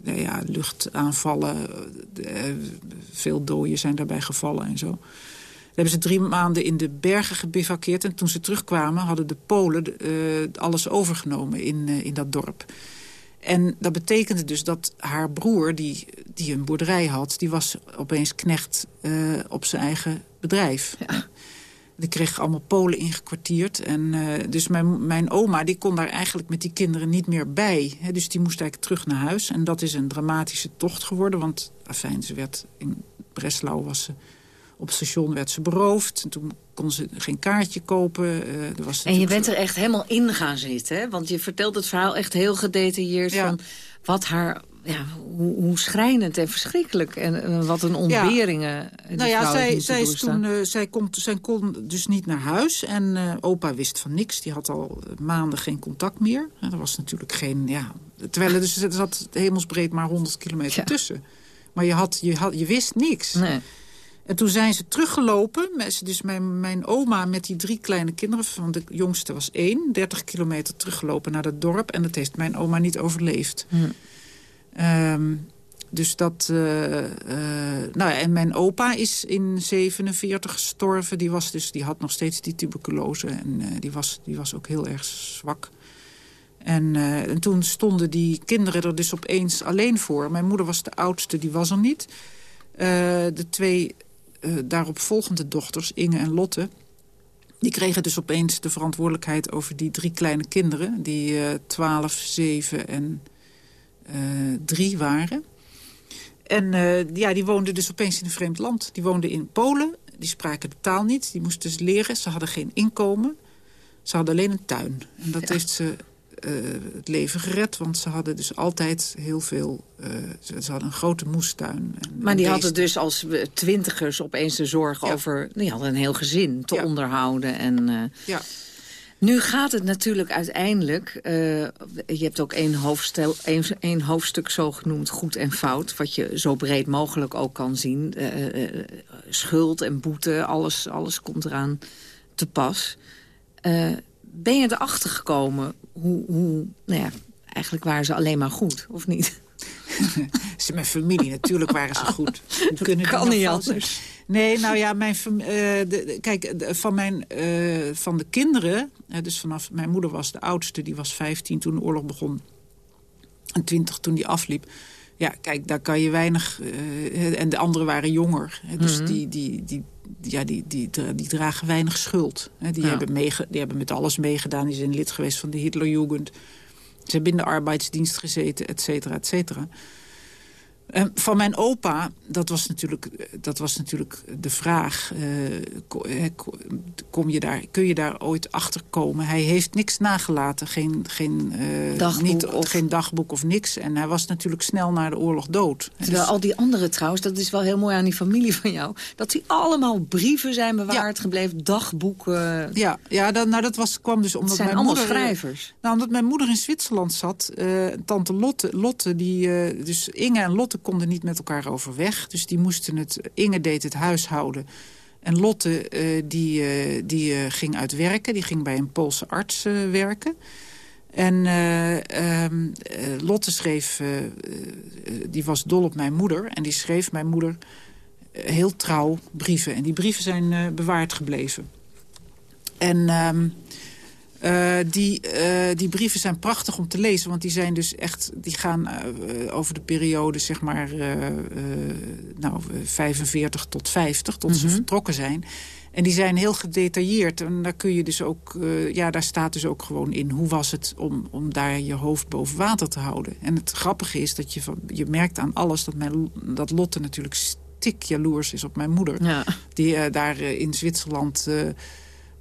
Speaker 6: nou ja, luchtaanvallen. veel doden zijn daarbij gevallen en zo. Dan hebben ze drie maanden in de bergen gebivakkeerd. En toen ze terugkwamen hadden de Polen alles overgenomen in, in dat dorp. En dat betekende dus dat haar broer, die, die een boerderij had... die was opeens knecht op zijn eigen bedrijf.
Speaker 5: Ja.
Speaker 6: Die kreeg allemaal Polen ingekwartierd. En uh, dus mijn, mijn oma die kon daar eigenlijk met die kinderen niet meer bij. Hè, dus die moest eigenlijk terug naar huis. En dat is een dramatische tocht geworden. Want afijn, ze werd in Breslau was ze... Op het station werd ze beroofd. En toen kon ze geen kaartje kopen. Uh, er was
Speaker 5: en je bent er echt helemaal in gaan zitten, hè? Want je vertelt het verhaal echt heel gedetailleerd... Ja. van wat haar ja, hoe, hoe, schrijnend en verschrikkelijk. En wat een ontberingen.
Speaker 6: Ja. Nou ja, zij, zij, is toen, uh, zij, komt, zij kon dus niet naar huis. En uh, opa wist van niks. Die had al maanden geen contact meer. En er was natuurlijk geen... Ja, terwijl er, dus, er zat hemelsbreed maar 100 kilometer ja. tussen. Maar je, had, je, had, je wist niks.
Speaker 5: Nee.
Speaker 6: En toen zijn ze teruggelopen. Dus mijn, mijn oma met die drie kleine kinderen... van de jongste was één. 30 kilometer teruggelopen naar dat dorp. En dat heeft mijn oma niet overleefd.
Speaker 5: Hm.
Speaker 6: Um, Dus dat... eh, nou ja, en mijn opa is in 47 gestorven. Die, was dus, die had nog steeds die tuberculose. En eh, die, was, die was ook heel erg zwak. En, en toen stonden die kinderen er dus opeens alleen voor. Mijn moeder was de oudste, die was er niet. De twee daaropvolgende dochters, Inge en Lotte... die kregen dus opeens de verantwoordelijkheid over die drie kleine kinderen... die eh 12, 7 en eh 3 waren. En eh, ja, die woonden dus opeens in een vreemd land. Die woonden in Polen, die spraken de taal niet. Die moesten dus leren, ze hadden geen inkomen. Ze hadden alleen een tuin. En dat heeft ze eh, het leven gered. Want ze hadden dus altijd heel veel... ze, ze hadden een grote moestuin. En
Speaker 5: Maar die hadden dus als twintigers opeens de zorg over... Die hadden een heel gezin te onderhouden. En,
Speaker 6: Ja.
Speaker 5: Nu gaat het natuurlijk uiteindelijk... eh, je hebt ook één, hoofdstel, één, één hoofdstuk zo genoemd, goed en fout... wat je zo breed mogelijk ook kan zien. Eh, eh, schuld en boete, alles, alles komt eraan te pas. Ben je erachter gekomen hoe... hoe nou ja, eigenlijk waren ze alleen maar goed, of niet?
Speaker 6: Ze mijn familie, natuurlijk waren ze goed. Hoe kunnen die
Speaker 5: kan niet anders.
Speaker 6: Nee, nou ja, mijn, eh, de, de- kijk, de- van, mijn, eh, van de kinderen... dus vanaf mijn moeder was de oudste, die was 15 toen de oorlog begon. En 20 toen die afliep. Ja, kijk, daar kan je weinig... eh, en de anderen waren jonger. Hè, dus
Speaker 5: Mhm.
Speaker 6: die, die, die, ja, die, die, die dragen weinig schuld. Hè, die,
Speaker 5: Ja.
Speaker 6: hebben meege, die hebben met alles meegedaan. Die zijn lid geweest van de Hitlerjugend. Ze hebben in de arbeidsdienst gezeten, et cetera, et cetera. Eh, van mijn opa, dat was natuurlijk, dat was natuurlijk de vraag... eh, eh, ko- kom je daar, kun je daar ooit achter komen? Hij heeft niks nagelaten, geen, geen, eh,
Speaker 5: Dagboek
Speaker 6: niet,
Speaker 5: of-
Speaker 6: geen dagboek of niks. En hij was natuurlijk snel na de oorlog dood.
Speaker 5: Terwijl
Speaker 6: Dus-
Speaker 5: al die anderen trouwens, dat is wel heel mooi aan die familie van jou... dat die allemaal brieven zijn bewaard gebleven, dagboeken.
Speaker 6: Ja, ja dat, nou, dat was, kwam dus omdat
Speaker 5: zijn
Speaker 6: mijn
Speaker 5: allemaal
Speaker 6: moeder...
Speaker 5: schrijvers.
Speaker 6: Nou, omdat mijn moeder in Zwitserland zat. eh, tante Lotte, Lotte die, eh, dus Inge en Lotte konden niet met elkaar overweg. Dus die moesten het... Inge deed het huishouden. En Lotte eh, die, eh, die eh, ging uit werken. Die ging bij een Poolse arts werken. En eh, ehm, eh, Lotte schreef... die was dol op mijn moeder. En die schreef mijn moeder heel trouw brieven. En die brieven zijn bewaard gebleven. En... ehm, eh, die, eh, die brieven zijn prachtig om te lezen, want die zijn dus echt, die gaan eh, over de periode zeg maar nou, eh, 45 tot 50, tot ze
Speaker 5: Mhm.
Speaker 6: vertrokken zijn. En die zijn heel gedetailleerd. En daar kun je dus ook, ja, daar staat dus ook gewoon in hoe was het om, om daar je hoofd boven water te houden. En het grappige is dat je, van, je merkt aan alles dat, mijn, dat Lotte natuurlijk stik jaloers is op mijn moeder.
Speaker 5: Ja.
Speaker 6: Die daar in Zwitserland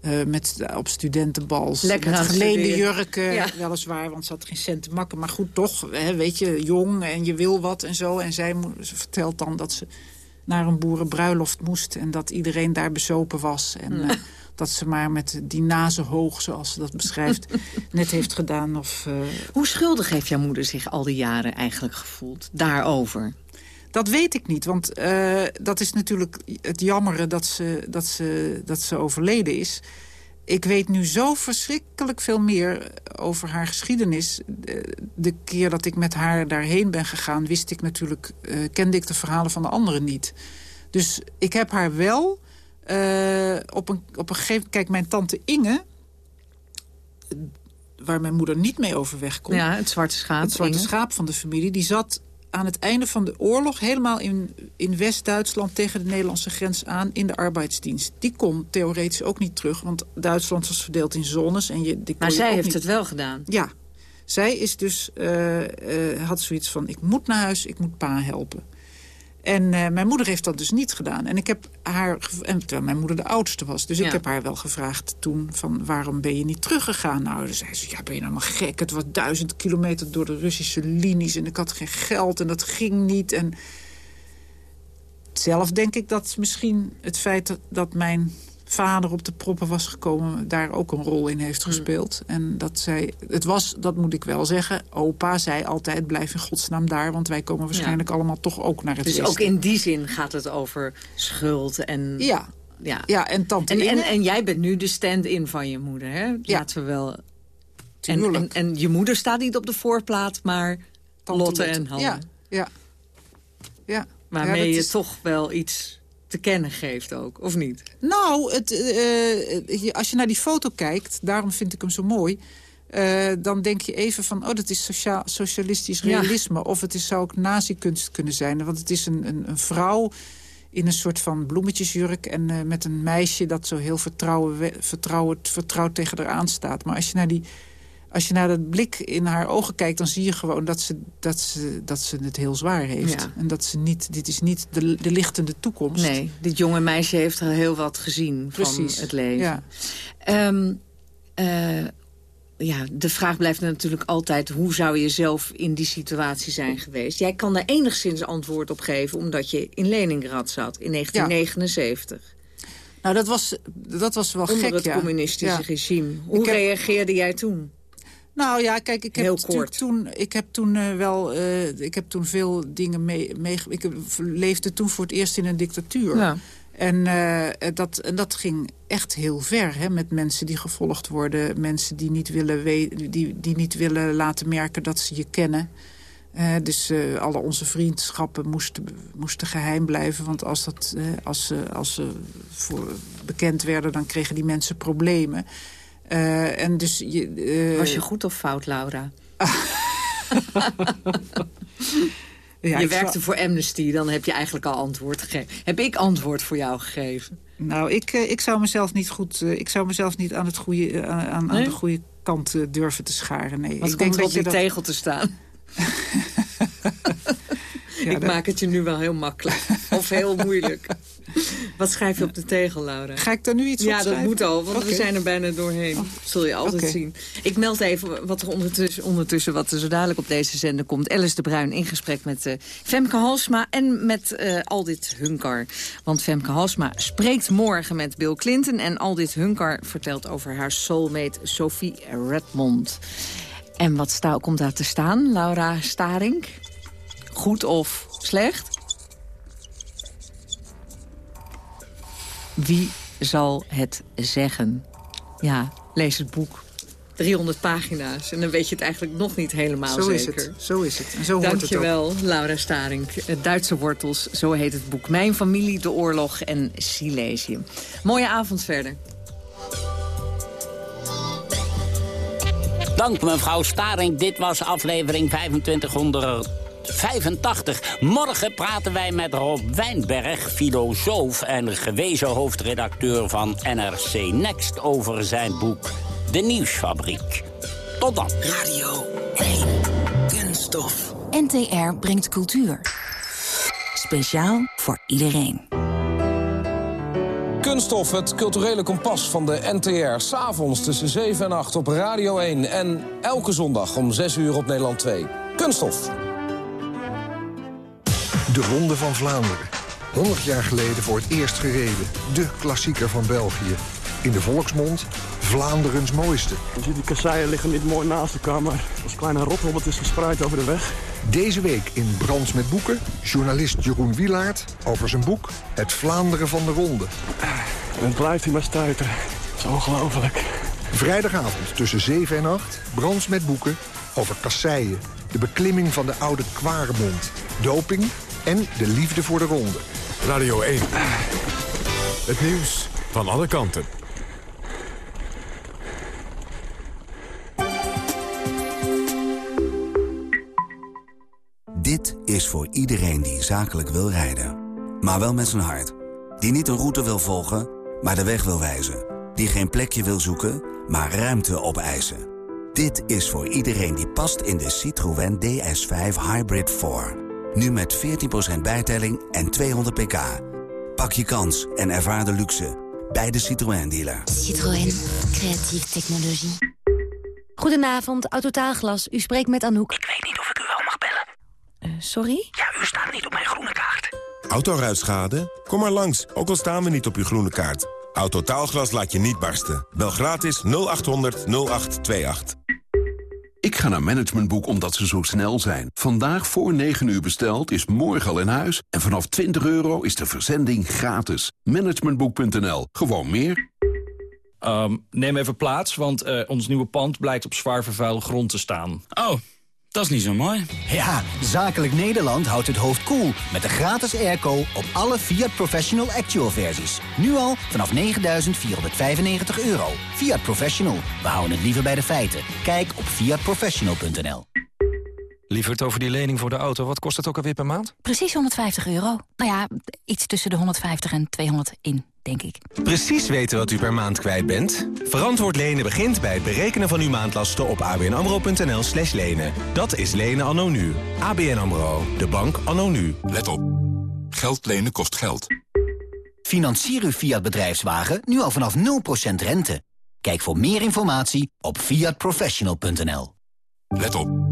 Speaker 6: eh, met, op studentenbals.
Speaker 5: Lekker
Speaker 6: met geleende jurken,
Speaker 5: Ja.
Speaker 6: weliswaar, want ze had geen cent te makken. Maar goed, toch, hè, weet je, jong en je wil wat en zo. En zij ze vertelt dan dat ze naar een boerenbruiloft moest... en dat iedereen daar bezopen was. En
Speaker 5: Ja.
Speaker 6: eh, dat ze maar met die nazen hoog, zoals ze dat beschrijft, net heeft gedaan. Of, eh,
Speaker 5: Hoe schuldig heeft jouw moeder zich al die jaren eigenlijk gevoeld daarover?
Speaker 6: Dat weet ik niet, want eh, dat is natuurlijk het jammere dat ze, dat, ze, dat ze overleden is. Ik weet nu zo verschrikkelijk veel meer over haar geschiedenis. De, keer dat ik met haar daarheen ben gegaan... wist ik natuurlijk, eh, kende ik de verhalen van de anderen niet. Dus ik heb haar wel eh, op, een, op een gegeven... Kijk, mijn tante Inge, waar mijn moeder niet mee overweg kon...
Speaker 5: Ja, het zwarte schaap.
Speaker 6: het zwarte
Speaker 5: Inge.
Speaker 6: schaap van de familie... die zat aan het einde van de oorlog helemaal in, in West-Duitsland... tegen de Nederlandse grens aan in de arbeidsdienst. Die kon theoretisch ook niet terug, want Duitsland was verdeeld in zones. En je, die
Speaker 5: Maar
Speaker 6: je
Speaker 5: zij heeft
Speaker 6: niet-
Speaker 5: het wel gedaan.
Speaker 6: Ja, zij is dus, eh, eh, had zoiets van... ik moet naar huis, ik moet pa helpen. En eh, mijn moeder heeft dat dus niet gedaan. En ik heb haar, en terwijl mijn moeder de oudste was. Dus
Speaker 5: Ja.
Speaker 6: ik heb haar wel gevraagd toen van waarom ben je niet teruggegaan? Nou, dan zei ze, ja, ben je nou maar gek? Het was duizend kilometer door de Russische linies en ik had geen geld en dat ging niet. En zelf denk ik dat misschien het feit dat mijn vader op de proppen was gekomen... daar ook een rol in heeft gespeeld. En dat zij, het was, dat moet ik wel zeggen... opa zei altijd, blijf in godsnaam daar... want wij komen waarschijnlijk allemaal toch ook naar het
Speaker 5: Dus
Speaker 6: westen.
Speaker 5: ook in die zin gaat het over schuld en...
Speaker 6: Ja,
Speaker 5: ja.
Speaker 6: ja en tante
Speaker 5: En, en, en jij bent nu de stand-in van je moeder, hè? Laten we wel... En, en, en je moeder staat niet op de voorplaat, maar
Speaker 6: Tante
Speaker 5: Lotte en. Hanne.
Speaker 6: Ja, ja. ja.
Speaker 5: Waarmee
Speaker 6: Ja,
Speaker 5: je
Speaker 6: is-
Speaker 5: toch wel iets te kennen geeft ook, of niet?
Speaker 6: Nou, het, je- als je naar die foto kijkt, daarom vind ik hem zo mooi... eh, dan denk je even van, oh, dat is sociaal, socialistisch
Speaker 5: Ja.
Speaker 6: realisme. Of het is, zou ook nazi-kunst kunnen zijn. Want het is een, een, een vrouw in een soort van bloemetjesjurk... en met een meisje dat zo heel vertrouwen, we- vertrouwd, vertrouwd tegen haar aanstaat. Maar als je naar die... Als je naar dat blik in haar ogen kijkt, dan zie je gewoon dat ze, dat ze, dat ze het heel zwaar heeft.
Speaker 5: Ja.
Speaker 6: En dat ze niet, dit is niet de, de lichtende toekomst.
Speaker 5: Nee, dit jonge meisje heeft er heel wat gezien
Speaker 6: Precies.
Speaker 5: van het leven.
Speaker 6: Ja.
Speaker 5: Ehm, eh, ja, de vraag blijft natuurlijk altijd... hoe zou je zelf in die situatie zijn geweest? Jij kan daar enigszins antwoord op geven... omdat je in Leningrad zat in 1979.
Speaker 6: Nou, dat was, dat was wel
Speaker 5: Onder
Speaker 6: gek,
Speaker 5: het
Speaker 6: ja.
Speaker 5: communistische
Speaker 6: Ja.
Speaker 5: regime. Hoe
Speaker 6: heb-
Speaker 5: reageerde jij toen?
Speaker 6: Nou ja, kijk, ik heb
Speaker 5: Heel kort.
Speaker 6: toen, ik heb toen eh, wel, eh, ik heb toen veel dingen mee, mee ik heb- leefde toen voor het eerst in een dictatuur.
Speaker 5: Ja.
Speaker 6: En, eh, dat, en dat ging echt heel ver, hè, met mensen die gevolgd worden, mensen die niet willen, die, die niet willen laten merken dat ze je kennen. Dus alle onze vriendschappen moesten, moesten geheim blijven. Want als, dat, als, ze, als ze voor bekend werden, dan kregen die mensen problemen. Eh, en dus je, eh,
Speaker 5: Was je goed of fout, Laura?
Speaker 6: Ja,
Speaker 5: je werkte voor Amnesty, dan heb je eigenlijk al antwoord gegeven. Heb ik antwoord voor jou gegeven?
Speaker 6: Nou, ik, eh, ik zou mezelf niet goed. ik zou mezelf niet aan, het goede, aan, aan
Speaker 5: Nee?
Speaker 6: de goede kant durven te scharen. Nee,
Speaker 5: Wat
Speaker 6: ik
Speaker 5: komt er op
Speaker 6: je
Speaker 5: die
Speaker 6: dat-
Speaker 5: tegel te staan?
Speaker 6: Ja,
Speaker 5: ik
Speaker 6: dat-
Speaker 5: maak het je nu wel heel makkelijk. Of heel moeilijk. Wat schrijf je op de tegel, Laura?
Speaker 6: Ga ik daar nu iets op
Speaker 5: Ja, dat moet al, want we zijn er bijna doorheen. Zul je altijd zien. Ik meld even wat er ondertussen, ondertussen wat er zo dadelijk op deze zender komt. Alice de Bruin in gesprek met eh, Femke Halsma en met eh, Aldit Hunkar. Want Femke Halsma spreekt morgen met Bill Clinton... en Aldit Hunkar vertelt over haar soulmate Sophie Redmond. En wat sta, komt daar te staan, Laura Staring? Goed of slecht? Wie zal het zeggen? Ja, lees het boek. 300 pagina's. En dan weet je het eigenlijk nog niet helemaal
Speaker 6: Zo is
Speaker 5: zeker.
Speaker 6: het. Zo is het. En zo hoort het ook.
Speaker 5: Dankjewel, Laura Staring. Het Duitse wortels, zo heet het boek. Mijn familie, de oorlog en Silesië. Mooie avond verder.
Speaker 4: Dank mevrouw Staring. Dit was aflevering 2585. Morgen praten wij met Rob Wijnberg, filosoof en gewezen hoofdredacteur van NRC Next... over zijn boek De Nieuwsfabriek. Tot dan.
Speaker 10: Radio 1. Kunststof.
Speaker 11: NTR brengt cultuur. Speciaal voor iedereen.
Speaker 12: Kunststof, het culturele kompas van de NTR. S'avonds tussen 7 en 8 op Radio 1. En elke zondag om 6 uur op Nederland 2. Kunststof.
Speaker 13: De Ronde van Vlaanderen. 100 jaar geleden voor het eerst gereden. De klassieker van België. In de volksmond Vlaanderens mooiste.
Speaker 14: Je ziet die kasseien liggen niet mooi naast elkaar, maar als kleine rothobbeltjes verspreid over de weg.
Speaker 13: Deze week in Brands met Boeken, journalist Jeroen Wielaert over zijn boek Het Vlaanderen van de Ronde.
Speaker 14: En het blijft hij maar stuiteren. Dat is ongelooflijk.
Speaker 13: Vrijdagavond tussen 7 en 8, Brands met Boeken over kasseien, de beklimming van de oude Kwaremond, doping en de liefde voor de ronde.
Speaker 15: Radio 1. Het nieuws van alle kanten.
Speaker 3: Dit is voor iedereen die zakelijk wil rijden. Maar wel met zijn hart. Die niet een route wil volgen, maar de weg wil wijzen. Die geen plekje wil zoeken, maar ruimte opeisen. Dit is voor iedereen die past in de Citroën DS5 Hybrid 4. Nu met 14% bijtelling en 200 pk. Pak je kans en ervaar de luxe bij de Citroën dealer.
Speaker 16: Citroën, creatieve technologie.
Speaker 17: Goedenavond, Autotaalglas. U spreekt met Anouk.
Speaker 10: Ik weet niet of ik u wel mag bellen.
Speaker 17: Eh, sorry?
Speaker 10: Ja, u staat niet op mijn groene kaart.
Speaker 18: Autoruitschade? Kom maar langs, ook al staan we niet op uw groene kaart. Autotaalglas laat je niet barsten. Bel gratis 0800 0828.
Speaker 19: Ik ga naar Managementboek omdat ze zo snel zijn. Vandaag voor 9 uur besteld is morgen al in huis. En vanaf 20 euro is de verzending gratis. Managementboek.nl. Gewoon meer.
Speaker 20: Ehm, neem even plaats, want eh, ons nieuwe pand blijkt op zwaar vervuilde grond te staan.
Speaker 21: Oh,
Speaker 20: Dat is niet zo mooi.
Speaker 21: Ja, Zakelijk Nederland houdt het hoofd koel cool met de gratis airco op alle Fiat Professional Actual versies. Nu al vanaf 9.495 euro. Fiat Professional, we houden het liever bij de feiten. Kijk op fiatprofessional.nl.
Speaker 22: Lieverd over die lening voor de auto, wat kost het ook alweer per maand?
Speaker 17: Precies 150 euro. Nou ja, iets tussen de 150 en 200 in, denk ik.
Speaker 23: Precies weten wat u per maand kwijt bent? Verantwoord lenen begint bij het berekenen van uw maandlasten op abnamro.nl slash lenen. Dat is lenen anno nu. ABN AMRO, de bank anno nu.
Speaker 24: Let op. Geld lenen kost geld.
Speaker 21: Financier uw Fiat bedrijfswagen nu al vanaf 0% rente. Kijk voor meer informatie op fiatprofessional.nl.
Speaker 24: Let op.